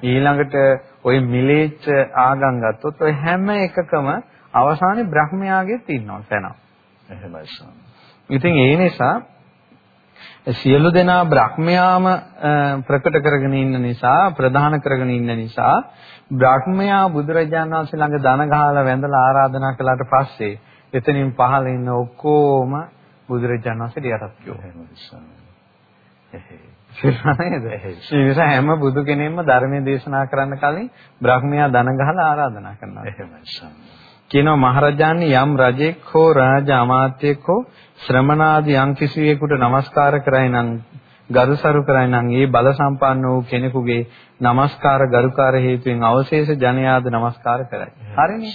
ඊළඟට ওই මිලේච්ච ආගම් ගත්තොත් ඔය හැම එකකම අවසානයේ බ්‍රහ්මයාගෙත් ඉන්නවා තැන. එහෙමයි ස්වාමී. ඉතින් ඒ නිසා සියලු දෙනා බ්‍රහ්මයාම ප්‍රකට කරගෙන ඉන්න නිසා ප්‍රධාන කරගෙන ඉන්න නිසා බ්‍රහ්මයා බුදුරජාණන් වහන්සේ ළඟ දන ගහලා වැඳලා ආරාධනා කළාට පස්සේ එතනින් පහළ ඉන්න ඔක්කොම බුදුරජාණන් වහන්සේට යටත් නිසා. හැම බුදු කෙනෙක්ම ධර්මයේ දේශනා කරන්න කලින් බ්‍රහ්මයා දන ගහලා ආරාධනා කරනවා. කියනවා මහරජාණන් යම් රජෙක් හෝ රාජ අමාත්‍යෙක් හෝ ශ්‍රමණාදී යම් කිසියෙකුට নমස්කාර කරයි නම් ගරුසරු කරයි නම් ඒ බල සම්පන්න වූ කෙනෙකුගේ নমස්කාර ගරුකාර හේතුවෙන් අවශේෂ ජනයාද নমස්කාර කරයි. හරිනේ.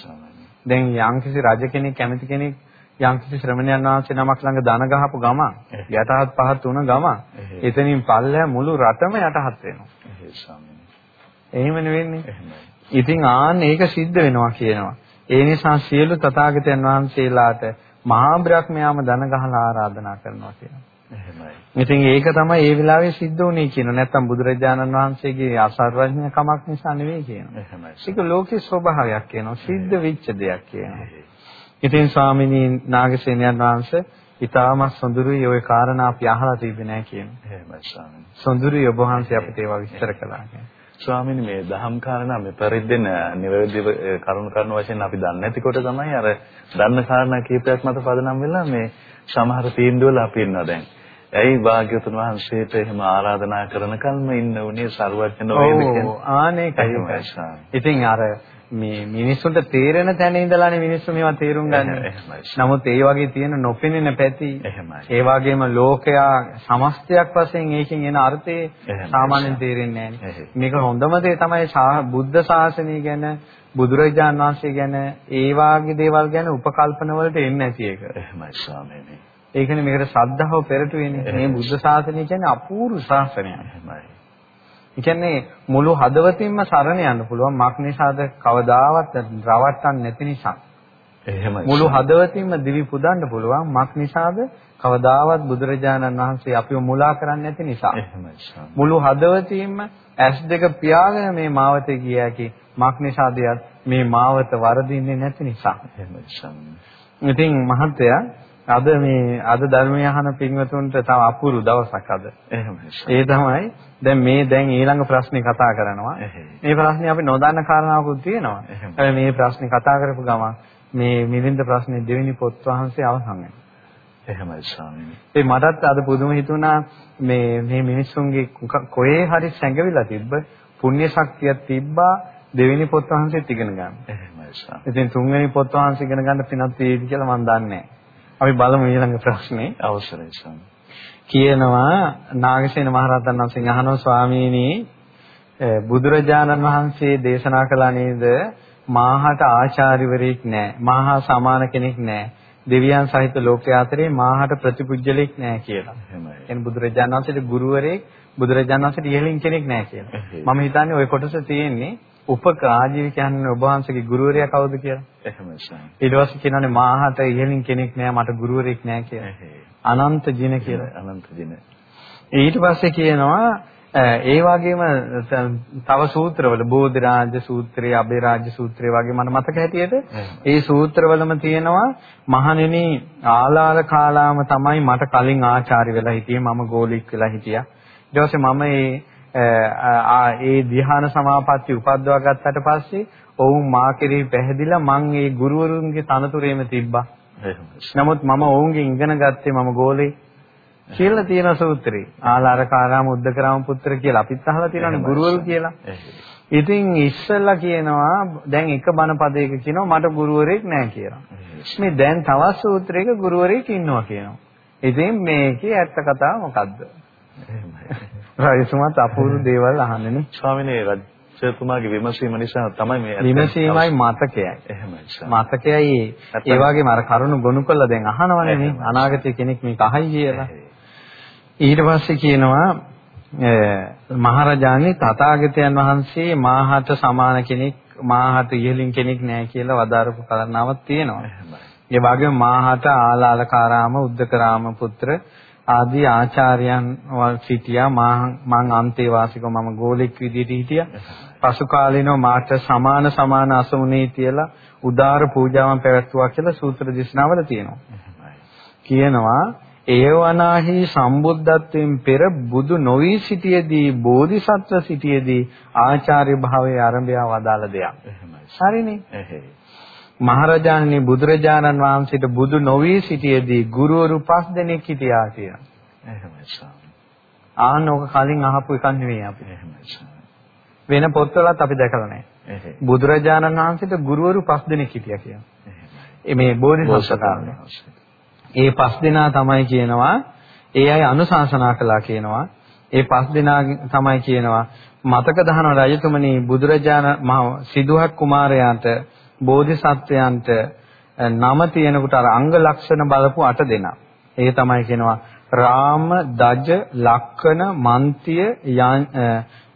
දැන් යම් කිසි රජ කෙනෙක් කැමති කෙනෙක් යම්කිසි ශ්‍රමණයන් වහන්සේ නමක් ළඟ දන ගහපු ගමන් යටහත් පහත් වුණ ගමන් එතනින් පල්ලෑ මුළු රටම යටහත් වෙනවා. එහෙම නෙවෙන්නේ. ඉතින් ආන් ඒක සිද්ධ වෙනවා කියනවා. ඒ නිසා සියලු තථාගතයන් වහන්සේලාට මහා බ්‍රහ්මයාම දන ගහලා ආරාධනා කරනවා කියනවා. එහෙමයි. ඉතින් ඒක තමයි ඒ වෙලාවේ සිද්ධ වුනේ කියනවා. නැත්තම් බුදුරජාණන් වහන්සේගේ අසර්වඥ කමක් නිසා නෙවෙයි කියනවා. එහෙමයි. ඒක ලෝකේ ස්වභාවයක් කියනවා. සිද්ධ වෙච්ච දෙයක් කියනවා. ඉතින් ස්වාමිනී නාගසේනයන් වහන්සේ ඊටාමත් සොඳුරුයි ওই කාරණා අපි අහලා තිබෙන්නේ නැහැ කියනවා. එහෙමයි ස්වාමීනි. සොඳුරුයි ඔබ වහන්සේ අපිට ඒවා විස්තර කළා කියනවා. ස්වාමීනි මේ දහම් කාරණා මේ පරිද්දෙන නිවැරදිව කරුණු කරන වශයෙන් අපි දන්නේ නැතිකොට තමයි අර දන්න කාරණා කීපයක් මත පදනම් වෙලා මේ සමහර තීන්දුවල අපි ඉන්නවා දැන්. ඇයි භාග්‍යවතුන් වහන්සේට එහෙම ආරාධනා කරනකල්ම ඉන්න උනේ සරුවචන වේද කියන්නේ. ආනේකයි. ඉතින් අර මේ මිනිස්සුන්ට තේරෙන තැන ඉඳලානේ මිනිස්සු මේවා තේරුම් ගන්න. නමුත් ඒ වගේ තියෙන නොපෙනෙන පැති ඒ වගේම ලෝකයා සමස්තයක් වශයෙන් ඒකෙන් එන අර්ථය සාමාන්‍යයෙන් තේරෙන්නේ නැහැ. මේක හොඳම දේ තමයි බුද්ධ ශාසනය ගැන බුදුරජාන් වහන්සේ ගැන ඒ වාගේ දේවල් ගැන උපකල්පන වලට එන්නේ නැති එක. එහෙමයි ස්වාමීනි. ඒකනේ මේකට ශ්‍රද්ධාව පෙරට වෙන්නේ. මේ බුද්ධ ශාසනය කියන්නේ අපූර්ව ශාසනයක්. එහෙමයි. කියන්නේ මුළු හදවතින්ම සරණ යන්න පුළුවන් මක් නිසාද කවදාවත් රවට්ටන්නේ නැති නිසා. එහෙමයි. මුළු හදවතින්ම දිවි පුදන්න පුළුවන් මක් නිසාද කවදාවත් බුදුරජාණන් වහන්සේ අපිව මුලා කරන්නේ නැති නිසා. එහෙමයි. මුළු හදවතින්ම ඇස් දෙක පියාගෙන මේ මාවතේ ගිය හැකි මක් නිසාද මේ මාවත වරදින්නේ නැති නිසා. එහෙමයි. ඉතින් මහත්තයා අද මේ අද ධර්මය අහන පින්වතුන්ට තව අපූර්ව දවසක් අද. එහෙමයි. ඒ තමයි දැන් මේ දැන් ඊළඟ ප්‍රශ්නේ කතා කරනවා. මේ ප්‍රශ්නේ අපි නොදන්න කාරණාවකුත් තියෙනවා. හැබැයි මේ ප්‍රශ්නේ කතා කරපු ගමන් මේ මිලින්ද ප්‍රශ්නේ දෙවෙනි පොත් වහන්සේ අවසන් වෙනවා. එහෙමයි ස්වාමීනි. ඒ මටත් අද පුදුම හිතුණා මේ මේ මිනිස්සුන්ගේ කොහේ හරි සැඟවිලා තිබ්බ පුණ්‍ය ශක්තියක් තිබ්බා දෙවෙනි පොත් වහන්සේත් ඉගෙන ගන්න. එහෙමයි ස්වාමීනි. ඉතින් තුන්වෙනි පොත් වහන්සේ ඉගෙන ගන්න පිනත් වේවි කියලා මම දන්නේ නැහැ. අපි බලමු ඊළඟ ප්‍රශ්නේ. අවසරයි ස්වාමී. කියනවා නාගසේන මහරහතන් වහන්සේ අහනවා ස්වාමීනි බුදුරජාණන් වහන්සේ දේශනා කළා නේද මාහට ආචාර්යවරයෙක් නැහැ. මාහා සමාන කෙනෙක් නැහැ. දෙවියන් සහිත ලෝකයා අතරේ මාහට ප්‍රතිපුජ්‍යලෙක් නැහැ කියලා. එන් බුදුරජාණන් වහන්සේට ගුරුවරයෙක් බුදුරජාණන් වහන්සේට ඉහළින් කෙනෙක් නැහැ කියලා. මම හිතන්නේ ওই කොටස තියෙන්නේ උපක ආජීවිකයන් ඔබ වහන්සේගේ ගුරුවරයා කවුද කියලා. එහෙමයි සාම. ඊට පස්සේ කියනවානේ මාහට ඉහළින් කෙනෙක් නෑ මට ගුරුවරයෙක් නෑ කියලා. අනන්ත ජින කියලා. අනන්ත ජින. ඊට පස්සේ කියනවා ඒ වගේම තව සූත්‍රවල බෝධිරාජ සූත්‍රය, අබේරාජ සූත්‍රය වගේ මට මතක හැටියට ඒ සූත්‍රවලම තියෙනවා මහණෙනි ආලාල කාලාම තමයි මට කලින් ආචාර්ය වෙලා හිටියේ මම ගෝලික් වෙලා හිටියා. ඊට පස්සේ මම ඒ ඒ ධ්‍යාන සමාපatti උපද්දවා ගත්තට පස්සේ ඔවුන් මා කෙරෙහි පැහැදිලා මං ඒ ගුරුවරුන්ගේ තනතුරේම තිබ්බා. නමුත් මම ඔවුන්ගෙන් ඉගෙන ගත්තේ මම ගෝලේ කියලා තියෙන සූත්‍රේ. ආලාරකාරාම උද්දකරාම පුත්‍ර කියලා අපිත් අහලා තියෙනවානේ ගුරුවරු කියලා. ඉතින් ඉස්සෙල්ලා කියනවා දැන් එක බණ පදයක කියනවා මට ගුරුවරයෙක් නැහැ කියලා. මේ දැන් තවත් සූත්‍රයක ගුරුවරයෙක් ඉන්නවා කියනවා. ඉතින් මේකේ ඇත්ත කතාව මොකද්ද? රයිසුමත් අපූර්ව දේවල් අහන්නේ නේ. ස්වාමිනේ රජතුමාගේ විමසීම නිසා තමයි මේ විමසීමයි මතකයයි. එහෙමයි. මතකයයි ඒ වගේම අර කරුණු ගොනු කළා දැන් අහනවනේ නේ. අනාගතයේ කෙනෙක් මේක අහයි කියලා. ඊට පස්සේ කියනවා මහරජාණන් තථාගතයන් වහන්සේ මාහට සමාන කෙනෙක් මාහට ඉහළින් කෙනෙක් නෑ කියලා වදාරපු කාරණාවක් තියෙනවා. ඒ වගේම මාහට ආලාලකාරාම උද්දකරාම පුත්‍ර ආදී ආචාර්යයන් සිටියා මං අන්තේවාසිකව මම ගෝලෙක් විදිහට හිටියා. පසු කාලිනව මාට සමාන සමාන අසමුනේ තියලා උදාර පූජාවන් පැවැත්වුවා කියලා සූත්‍ර දේශනාවල තියෙනවා. කියනවා ඒවනාහි සම්බුද්ධත්වයෙන් පෙර බුදු නොවි සිටියේදී බෝධිසත්ව සිටියේදී ආචාර්ය භාවයේ ආරම්භය වදාළ දෙයක්. හරිනේ. මහරජාණනි බුදුරජාණන් වහන්සේට බුදු නොවි සිටියේදී ගුරුවරු පස් දෙනෙක් හිටියා කියලා. එහෙමයි ස්වාමී. ආනෝක කලින් අහපු එකක් නෙවෙයි අපි. එහෙමයි. වෙන පොත්වලත් අපි දැකලා නැහැ. බුදුරජාණන් වහන්සේට ගුරුවරු පස් දෙනෙක් හිටියා කියලා. මේ බෝධිසත්ව කාරණේ. ඒ පස් දෙනා තමයි කියනවා ඒ අය අනුශාසනා කළා කියනවා. ඒ පස් දෙනා තමයි කියනවා මතක දහන රජතුමනි බුදුරජාණන් මහ සිදුහත් කුමාරයාට බෝධිසත්වයන්ට නම තියෙනකොට අර අංග ලක්ෂණ බලපු අට දෙනා. ඒ තමයි කියනවා රාම, දජ, ලක්කන, මන්තිය,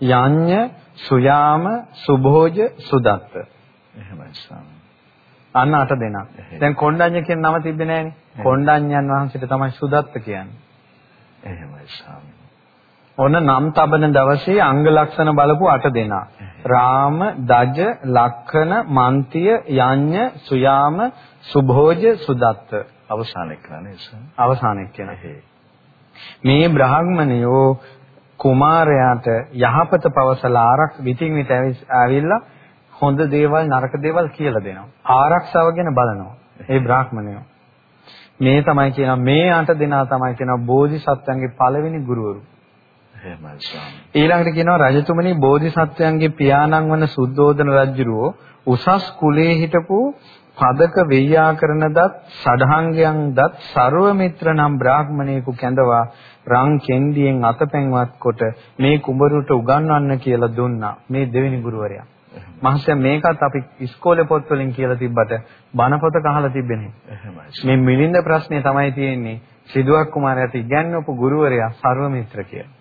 යඤ්ඤ, සුයාම, සුභෝජ, සුදත්ත. එහෙමයි ස්වාමී. අන්න අට දෙනා. දැන් කොණ්ඩඤ්ඤ කියන නම තිබ්බේ නෑනේ. කොණ්ඩඤ්ඤන් වහන්සේට තමයි සුදත්ත කියන්නේ. එහෙමයි ස්වාමී. ඔන්න නම් තබන දවසේ අංග ලක්ෂණ බලපු 8 දෙනා. රාම, දජ, ලක්ඛන, මන්තිය, යඤ්ඤ, සුයාම, සුභෝජ, සුදත්ත. අවසාන එක්කනේ සර්. අවසාන එක්කන. මේ බ්‍රාහ්මණයෝ කුමාරයාට යහපත පවසලා ආරක් විтин විත ඇවිල්ලා හොඳ දේවල් නරක දේවල් කියලා දෙනවා. ආරක්ෂාව ගැන බලනවා. ඒ බ්‍රාහ්මණයෝ. මේ තමයි කියනවා මේ අට දෙනා තමයි කියනවා බෝධිසත්වයන්ගේ පළවෙනි ගුරුවරු. ඊළඟට කියනවා රජතුමනි බෝධිසත්වයන්ගේ පියාණන් වන සුද්ධෝදන රජුරෝ උසස් කුලේ හිටපු පදක වෙయ్యා කරන දත් සඩහංගයන් දත් ਸਰව මිත්‍ර නම් බ්‍රාහ්මණයෙකු කැඳවා රං කෙන්ඩියෙන් අතපැන්වත් කොට මේ කුඹරට උගන්වන්න කියලා දුන්නා මේ දෙවෙනි ගුරුවරයා. මහසයන් මේකත් අපි ඉස්කෝලේ පොත්වලින් කියලා තිබ්බට බණ පොත කහලා තිබෙන්නේ. මේ මිලින්ද ප්‍රශ්නේ තමයි තියෙන්නේ සිදුවක් කුමාරයාට ඉගැන්වපු ගුරුවරයා ਸਰව මිත්‍ර කියලා.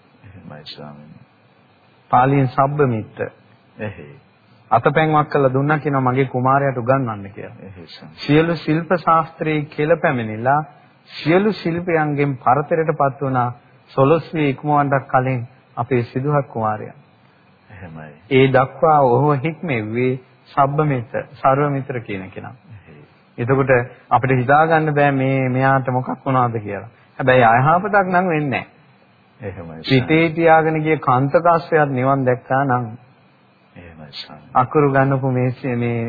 එහෙමයි ස්වාමීනි. පාලියෙන් සබ්බමිත්‍ර. එහෙයි. අතපැන්වක් කළා දුන්නා කියනවා මගේ කුමාරයාට උගන්වන්න කියලා. සියලු ශිල්ප ශාස්ත්‍රයේ කියලා පැමිණිලා සියලු ශිල්පයන්ගෙන් පරතරයටපත් වුණා සොළොස්වේ ඉක්මවන්නක් කලින් අපේ සිදුහත් කුමාරයා. එහෙමයි. ඒ දක්වා ඔහු හික්මෙව්වේ සබ්බමිත්‍ර, සර්වමිත්‍ර කියන කෙනා. එතකොට අපිට හිතා ගන්න බෑ මේ මෙයාට මොකක් වුණාද කියලා. හැබැයි අයහපතක් නම් වෙන්නේ නැහැ. එහෙමයි. පිටේ තියාගෙන ගිය කාන්තකාශ්‍රයත් නිවන් දැක්කා නම් එහෙමයි. අකුරු ගන්නපු මේ මේ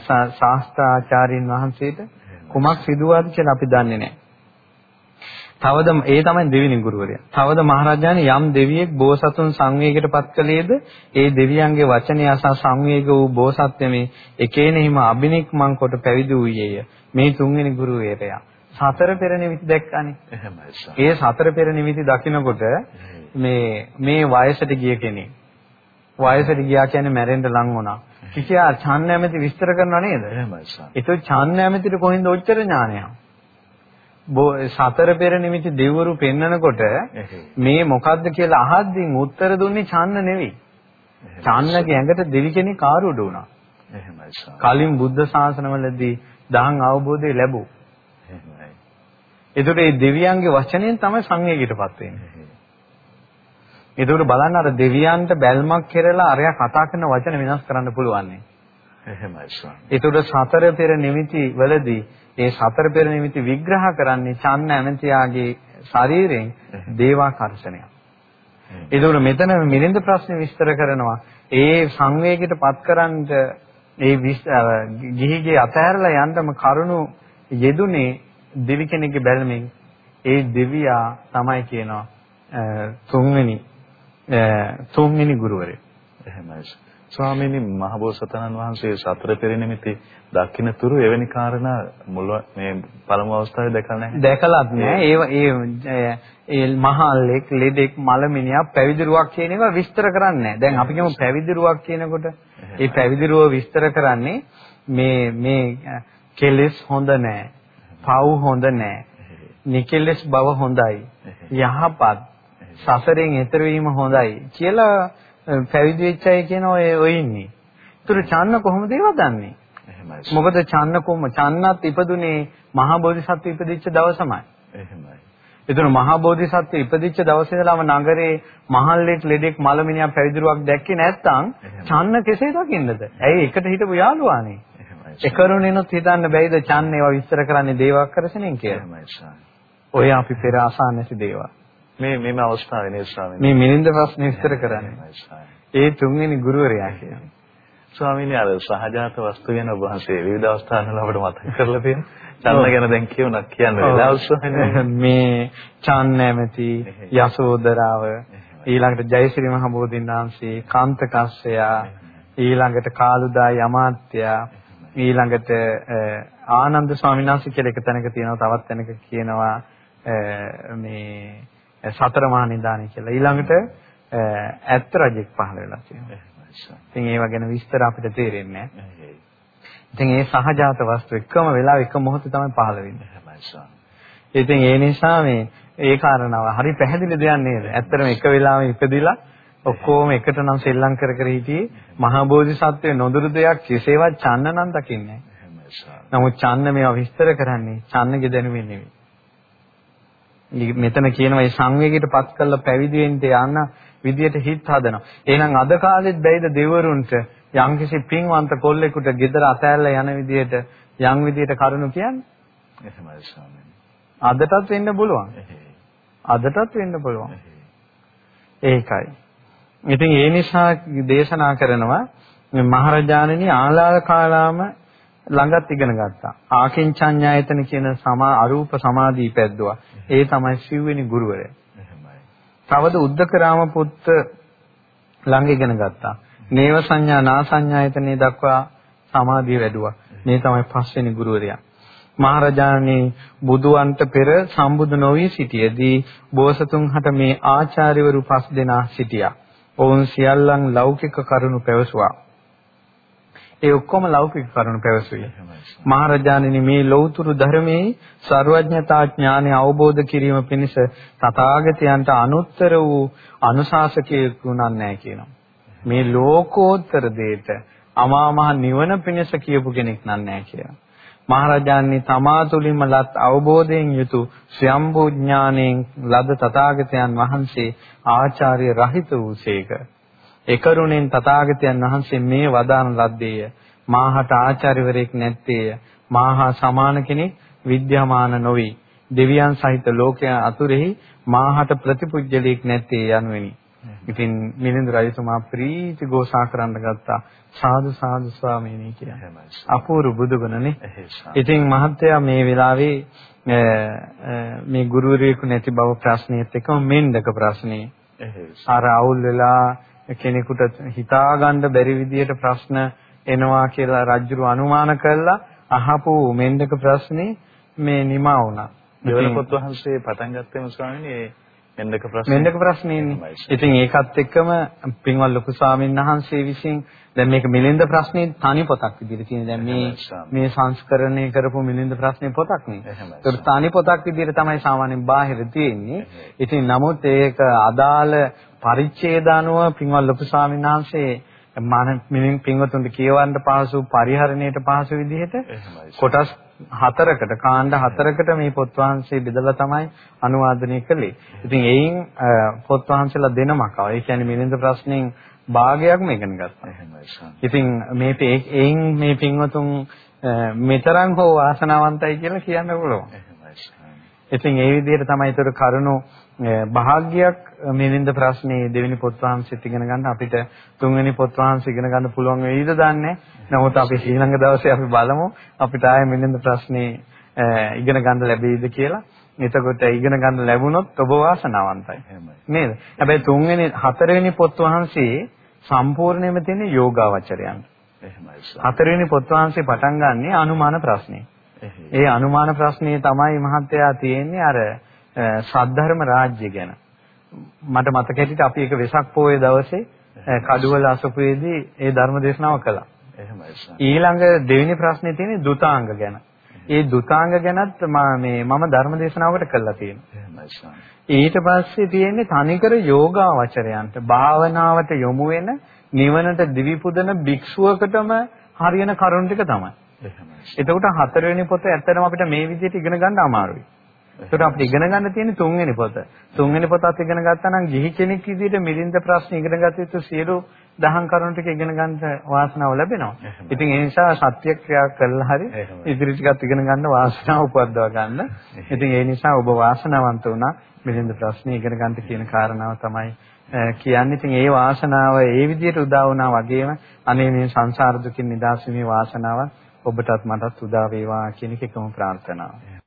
ශාස්ත්‍රාචාර්යින් වහන්සේට කුමක් සිදුවාද කියලා අපි දන්නේ නැහැ. තවද ඒ තමයි දෙවෙනි ගුරුවරයා. තවද මහරජාණන් යම් දෙවියෙක් බෝසතුන් සංවේගයටපත් කළේද ඒ දෙවියන්ගේ වචනය අසා සංවේග වූ බෝසත්ත්වමේ එකේනෙහිම අබිනික්මන් කොට පැවිදි වූයේය. මේ තුන්වෙනි ගුරුවරයා. සතර පෙර නිමිති දැක්කානේ. එහෙමයි. ඒ සතර පෙර නිමිති දකිනකොට මේ මේ වයසට ගිය කෙනෙක්. වයසට ගියා කියන්නේ මැරෙන්න ලං වුණා. කිසියා ඡාන් නැමැති විස්තර කරනව නේද? එහෙමයි. ඒක ඡාන් නැමැතිට කොහෙන්ද ඔච්චර ඥානයක්? සතර පෙර නිමිති දෙවරු පෙන්නකොට මේ මොකද්ද කියලා අහද්දී උත්තර දුන්නේ චන්න නෙවෙයි. චන්නගේ ඇඟට දෙවි කෙනෙක් ආරූඪ වුණා. කලින් බුද්ධ ශාසනවලදී දහම් අවබෝධය ලැබුවා. එහෙමයි. ඒතකොට මේ දෙවියන්ගේ වචනයෙන් තමයි සංවේගයටපත් වෙන්නේ. ඒතකොට බලන්න අර දෙවියන්ට බැල්මක් කෙරලා අරයා කතා කරන වචන වෙනස් කරන්න පුළුවන්. එහෙමයි ස්වාමී. ඒතකොට සතර පෙර නිමිති වලදී ඒ සතර පෙර නිමිති විග්‍රහ කරන්නේ චන්න ඇමතියාගේ ශරීරයෙන් දේවාකර්ෂණය. ඒකෝර මෙතන මිලින්ද ප්‍රශ්නේ විස්තර කරනවා. ඒ සංවේගයට පත්කරන්ට ඒ ගිහිගේ අතහැරලා යන්නම කරුණු යෙදුනේ දෙවි කෙනෙක්ගේ බැල්මෙන් ඒ දෙවියා තමයි කියනවා තුන්වෙනි තුන්වෙනි ගුරුවරයා. එහෙමයි. ස්වාමීනි මහබෝසතාණන් වහන්සේ සතර පෙරනිමිති දකින්න තුරු එවැනි කාරණා මුල මේ පළමු අවස්ථාවේ දැකලා නැහැ. දැකලත් නෑ. ඒ ඒ මහල්ලෙක්, ලෙඩෙක්, මලමිනියක්, පැවිදිරුවක් කියන ඒවා විස්තර කරන්නේ නෑ. දැන් අපි කියමු පැවිදිරුවක් කියනකොට ඒ පැවිදිරුව විස්තර කරන්නේ මේ මේ කෙලෙස් හොඳ නෑ. පව් හොඳ නෑ. නිකෙලස් බව හොඳයි. යහපත් සසරෙන් එතර වීම හොඳයි කියලා පැවිදි වෙච්ච අය කියන ඔය ඔය ඉන්නේ. ඒතර චන්න කොහොමද ඒව දන්නේ? එහෙමයි. මොකද චන්න කොම චන්නත් ඉපදුනේ මහා බෝධිසත්ව ඉපදිච්ච දවසමයි. එහෙමයි. ඒතර මහා බෝධිසත්ව ඉපදිච්ච දවසේ ඉඳලාම නගරේ මහල්ලෙක් ලෙඩෙක් මලමිනියක් පැවිදිරුවක් දැක්කේ නැත්නම් චන්න කෙසේ දකින්නද? ඇයි එකට හිටපු යාළුවානේ? එකරුණෙනොත් හිතන්න බැයිද චන්න ඒවා විස්තර කරන්නේ දේවක්කරසෙනෙන් කියලා. ඔය අපි පෙර අසා නැති දේවල්. මේ මේම අවස්ථාවේ නේ ස්වාමීනි. මේ මිනින්ද ප්‍රශ්න විස්තර කරන්නේ. ඒ තුන්වෙනි ගුරුවරයා කියන්නේ. ස්වාමීනි අර සහජාත වස්තු ගැන ඔබ වහන්සේ විවිධ අවස්ථාවල අපිට මතක් කරලා තියෙනවා. චන්න ගැන දැන් කියුණා කියන්න වෙලාව ස්වාමීනි. මේ චන්න නැමැති යසෝදරාව ඊළඟට ජයශ්‍රී මහ බෝධින් වහන්සේ කාන්තකස්සයා ඊළඟට කාලුදා යමාත්‍යා ඊළඟට ආනන්ද ස්වාමීන් වහන්සේ කියලා එක තැනක තියෙනවා තවත් තැනක කියනවා මේ සතර මහා නිදානයි කියලා. ඊළඟට ඇත්ත රජෙක් පහළ වෙලා තියෙනවා. ඉතින් ඒව ගැන විස්තර අපිට තේරෙන්නේ නැහැ. ඉතින් ඒ සහජාත වස්තු එකම වෙලාව එක මොහොතේ තමයි පහළ වෙන්නේ. ඉතින් ඒ නිසා මේ ඒ කාරණාව හරි පැහැදිලි දෙයක් නේද? ඇත්තටම එක වෙලාවෙ ඉපදිලා ඔක්කොම එකට නම් සෙල්ලම් කර කර හිටියේ මහා බෝධිසත්වයේ නොදුරු දෙයක් කෙසේවත් චන්න නම් දකින්නේ. නමුත් චන්න මේවා විස්තර කරන්නේ චන්නගේ දැනුමින් නෙවෙයි. මෙතන කියනවා මේ සංවේගයට පත් කරලා පැවිදි වෙන්න යන විදියට හිත හදනවා. එහෙනම් අද කාලෙත් බැයිද දෙවරුන්ට යම්කිසි පින්වන්ත කොල්ලෙකුට ගෙදර අතෑරලා යන විදියට යම් විදියට කරුණු කියන්නේ? එහෙමයි ස්වාමීනි. අදටත් වෙන්න පුළුවන්. අදටත් වෙන්න පුළුවන්. ඒකයි. ඉතින් ඒ නිසා දේශනා කරනවා මහරජාණනි ආලාල කාලාම ළඟත් ඉගෙන ගත්තා. ආකින්චඤ්ඤායතන කියන සමා අරූප සමාධි පැද්දුවා. ඒ තමයි සිව්වෙනි ගුරුවරයා. තවද උද්දකරාම පුත්ත ළඟ ඉගෙන ගත්තා. නේව සංඥා නා සංඥායතනෙ දක්වා සමාධිය වැඩුවා. මේ තමයි පස්වෙනි ගුරුවරයා. මහරජාණන් බුදුන්ට පෙර සම්බුදු නොවී සිටියේදී බෝසතුන් හට මේ ආචාර්යවරු පස් දෙනා සිටියා. ඔවුන් සියල්ලන් ලෞකික කරුණු පැවසුවා. ඒ ඔක්කොම ලෞකික කරුණු පැවසුවේ. මහරජාණෙනි මේ ලෞතුරු ධර්මයේ ਸਰවඥතා ඥානය අවබෝධ කිරීම පිණිස තථාගතයන්ට අනුත්තර වූ අනුශාසකයෙකු නෑ කියනවා. මේ ලෝකෝත්තර දෙයට අමා මහ නිවන පිණිස කියපු කෙනෙක් නෑ කියලා. මහරජාණනි තමා තුළින්ම ලත් අවබෝධයෙන් යුතු ස්වයම්බෝ ඥාණයෙන් ලද තථාගතයන් වහන්සේ ආචාර්ය රහිත වූසේක. එකරුණෙන් තථාගතයන් වහන්සේ මේ වදාන ලද්දේය. මාහට ආචාර්යවරයෙක් නැත්තේය. මාහා සමාන කෙනෙක් විද්‍යාමාන නොවේ. දෙවියන් සහිත ලෝකයා අතුරෙහි මාහට ප්‍රතිපුජ්‍යලයක් නැත්තේ යනුවෙනි. ඉතින් මිලිඳු රජතුමා ප්‍රීති ഘോഷා කරන්න ගත්තා. සාදු සාදු ස්වාමීනි කියලා. අපූර්ව බුදුගුණනේ. ඉතින් මහත්තයා මේ වෙලාවේ මේ ගුරුවරයෙකු නැති බව ප්‍රශ්නයත් එක්කම මෙන්දක ප්‍රශ්නේ. අර අවුල් වෙලා කෙනෙකුට හිතාගන්න බැරි විදියට ප්‍රශ්න එනවා කියලා රජුරු අනුමාන කළා අහපු මෙන්ඩක ප්‍රශ්නේ මේ නිමා වුණා. දෙවන පොත් වහන්සේ පටන් ගත්තේම ස්වාමීනි මෙන්ඩක ප්‍රශ්නේ. මෙන්ඩක ප්‍රශ්නේනේ. ඉතින් ඒකත් එක්කම පින්වත් ලොකු ස්වාමීන් වහන්සේ විසින් දැන් මේක මිලින්ද ප්‍රශ්නේ තනි පොතක් විදිහට තියෙන. දැන් මේ මේ සංස්කරණය කරපු මිලින්ද ප්‍රශ්නේ පොතක් නේ. ඒක තනි පොතක් විදිහට තමයි සාමාන්‍යයෙන් බාහිර තියෙන්නේ. ඉතින් නමුත් ඒක අදාළ පරිච්ඡේද අනුව පින්වත් ලොකු ස්වාමීන් වහන්සේ මන මිනින් පින්වතුන්ට කියවන්න පහසු පරිහරණයට පහසු විදිහට කොටස් හතරකට කාණ්ඩ හතරකට මේ පොත් වහන්සේ බෙදලා තමයි අනුවාදනය කළේ. ඉතින් එයින් පොත් වහන්සේලා දෙනමක් ආවා. ඒ කියන්නේ මිලින්ද ප්‍රශ්නෙන් භාගයක්ම ඉගෙන ගත්තා. ඉතින් මේ එයින් මේ පින්වතුන් මෙතරම් හෝ වාසනාවන්තයි කියලා කියන්න පුළුවන්. ඉතින් ඒ විදිහට තමයි ඒතර කරුණෝ භාග්‍යයක් මිලින්ද ප්‍රශ්නේ දෙවෙනි පොත් වහන්සේත් ඉගෙන ගන්න අපිට තුන්වෙනි පොත් වහන්සේ ඉගෙන ගන්න පුළුවන් වෙයිද දන්නේ. නමුත් අපි ඊළඟ දවසේ අපි බලමු අපිට ආයේ මිලින්ද ප්‍රශ්නේ ඉගෙන ගන්න ලැබෙයිද කියලා. එතකොට ඉගෙන ගන්න ලැබුණොත් ඔබ වාසනාවන්තයි. නේද? හැබැයි තුන්වෙනි හතරවෙනි පොත් වහන්සේ සම්පූර්ණයෙන්ම තියෙන යෝගාවචරයන්. එහෙමයි. හතරවෙනි පොත් වහන්සේ පටන් ගන්නෙ අනුමාන ප්‍රශ්නේ. ඒ අනුමාන ප්‍රශ්නේ තමයි මහත්තයා තියෙන්නේ අර සද්ධර්ම රාජ්‍ය ගැන. මට මතක හිටිට අපි එක වෙසක් පොයේ දවසේ කඩුවල අසපුවේදී ඒ ධර්ම දේශනාව කළා. එහෙමයි. ඊළඟ දෙවෙනි ප්‍රශ්නේ තියෙන්නේ දුතාංග ගැන. ඒ දුතාංග ගැනත් මේ මම ධර්ම දේශනාවකට කළා තියෙනවා. ඊට පස්සේ තියෙන්නේ තනිකර යෝගාවචරයන්ට භාවනාවට යොමු වෙන නිවනට දිවි පුදන භික්ෂුවකටම හරියන කරුණ ටික තමයි. එතකොට හතරවෙනි පොත ඇත්තටම අපිට මේ විදිහට ඉගෙන ගන්න අමාරුයි. ඒකට අපිට ඉගෙන ගන්න තියෙන්නේ තුන්වෙනි පොත. තුන්වෙනි පොතත් ඉගෙන ගත්තා නම් ගිහි කෙනෙක් විදිහට මිලින්ද ප්‍රශ්න ඉගෙන ගත යුතු සියලු දහම් කරුණු ටික ඉගෙන ගන්න වාසනාව ලැබෙනවා. ඉතින් ඒ නිසා සත්‍ය ක්‍රියා කළා හරි ඉදිරි ටිකත් ඉගෙන ගන්න වාසනාව උපද්දව ගන්න. ඉතින් ඒ නිසා ඔබ වාසනාවන්ත වුණා මිලින්ද ප්‍රශ්න ඉගෙන ගන්න කියන කාරණාව තමයි කියන්නේ. ඉතින් ඒ වාසනාව ඒ විදිහට උදා වුණා වගේම අනේ මේ සංසාර දුකින් නිදහස් වීමේ වාසනාව ඔබටත් මටත් උදා වේවා කියන එක එකම ප්‍රාර්ථනාව.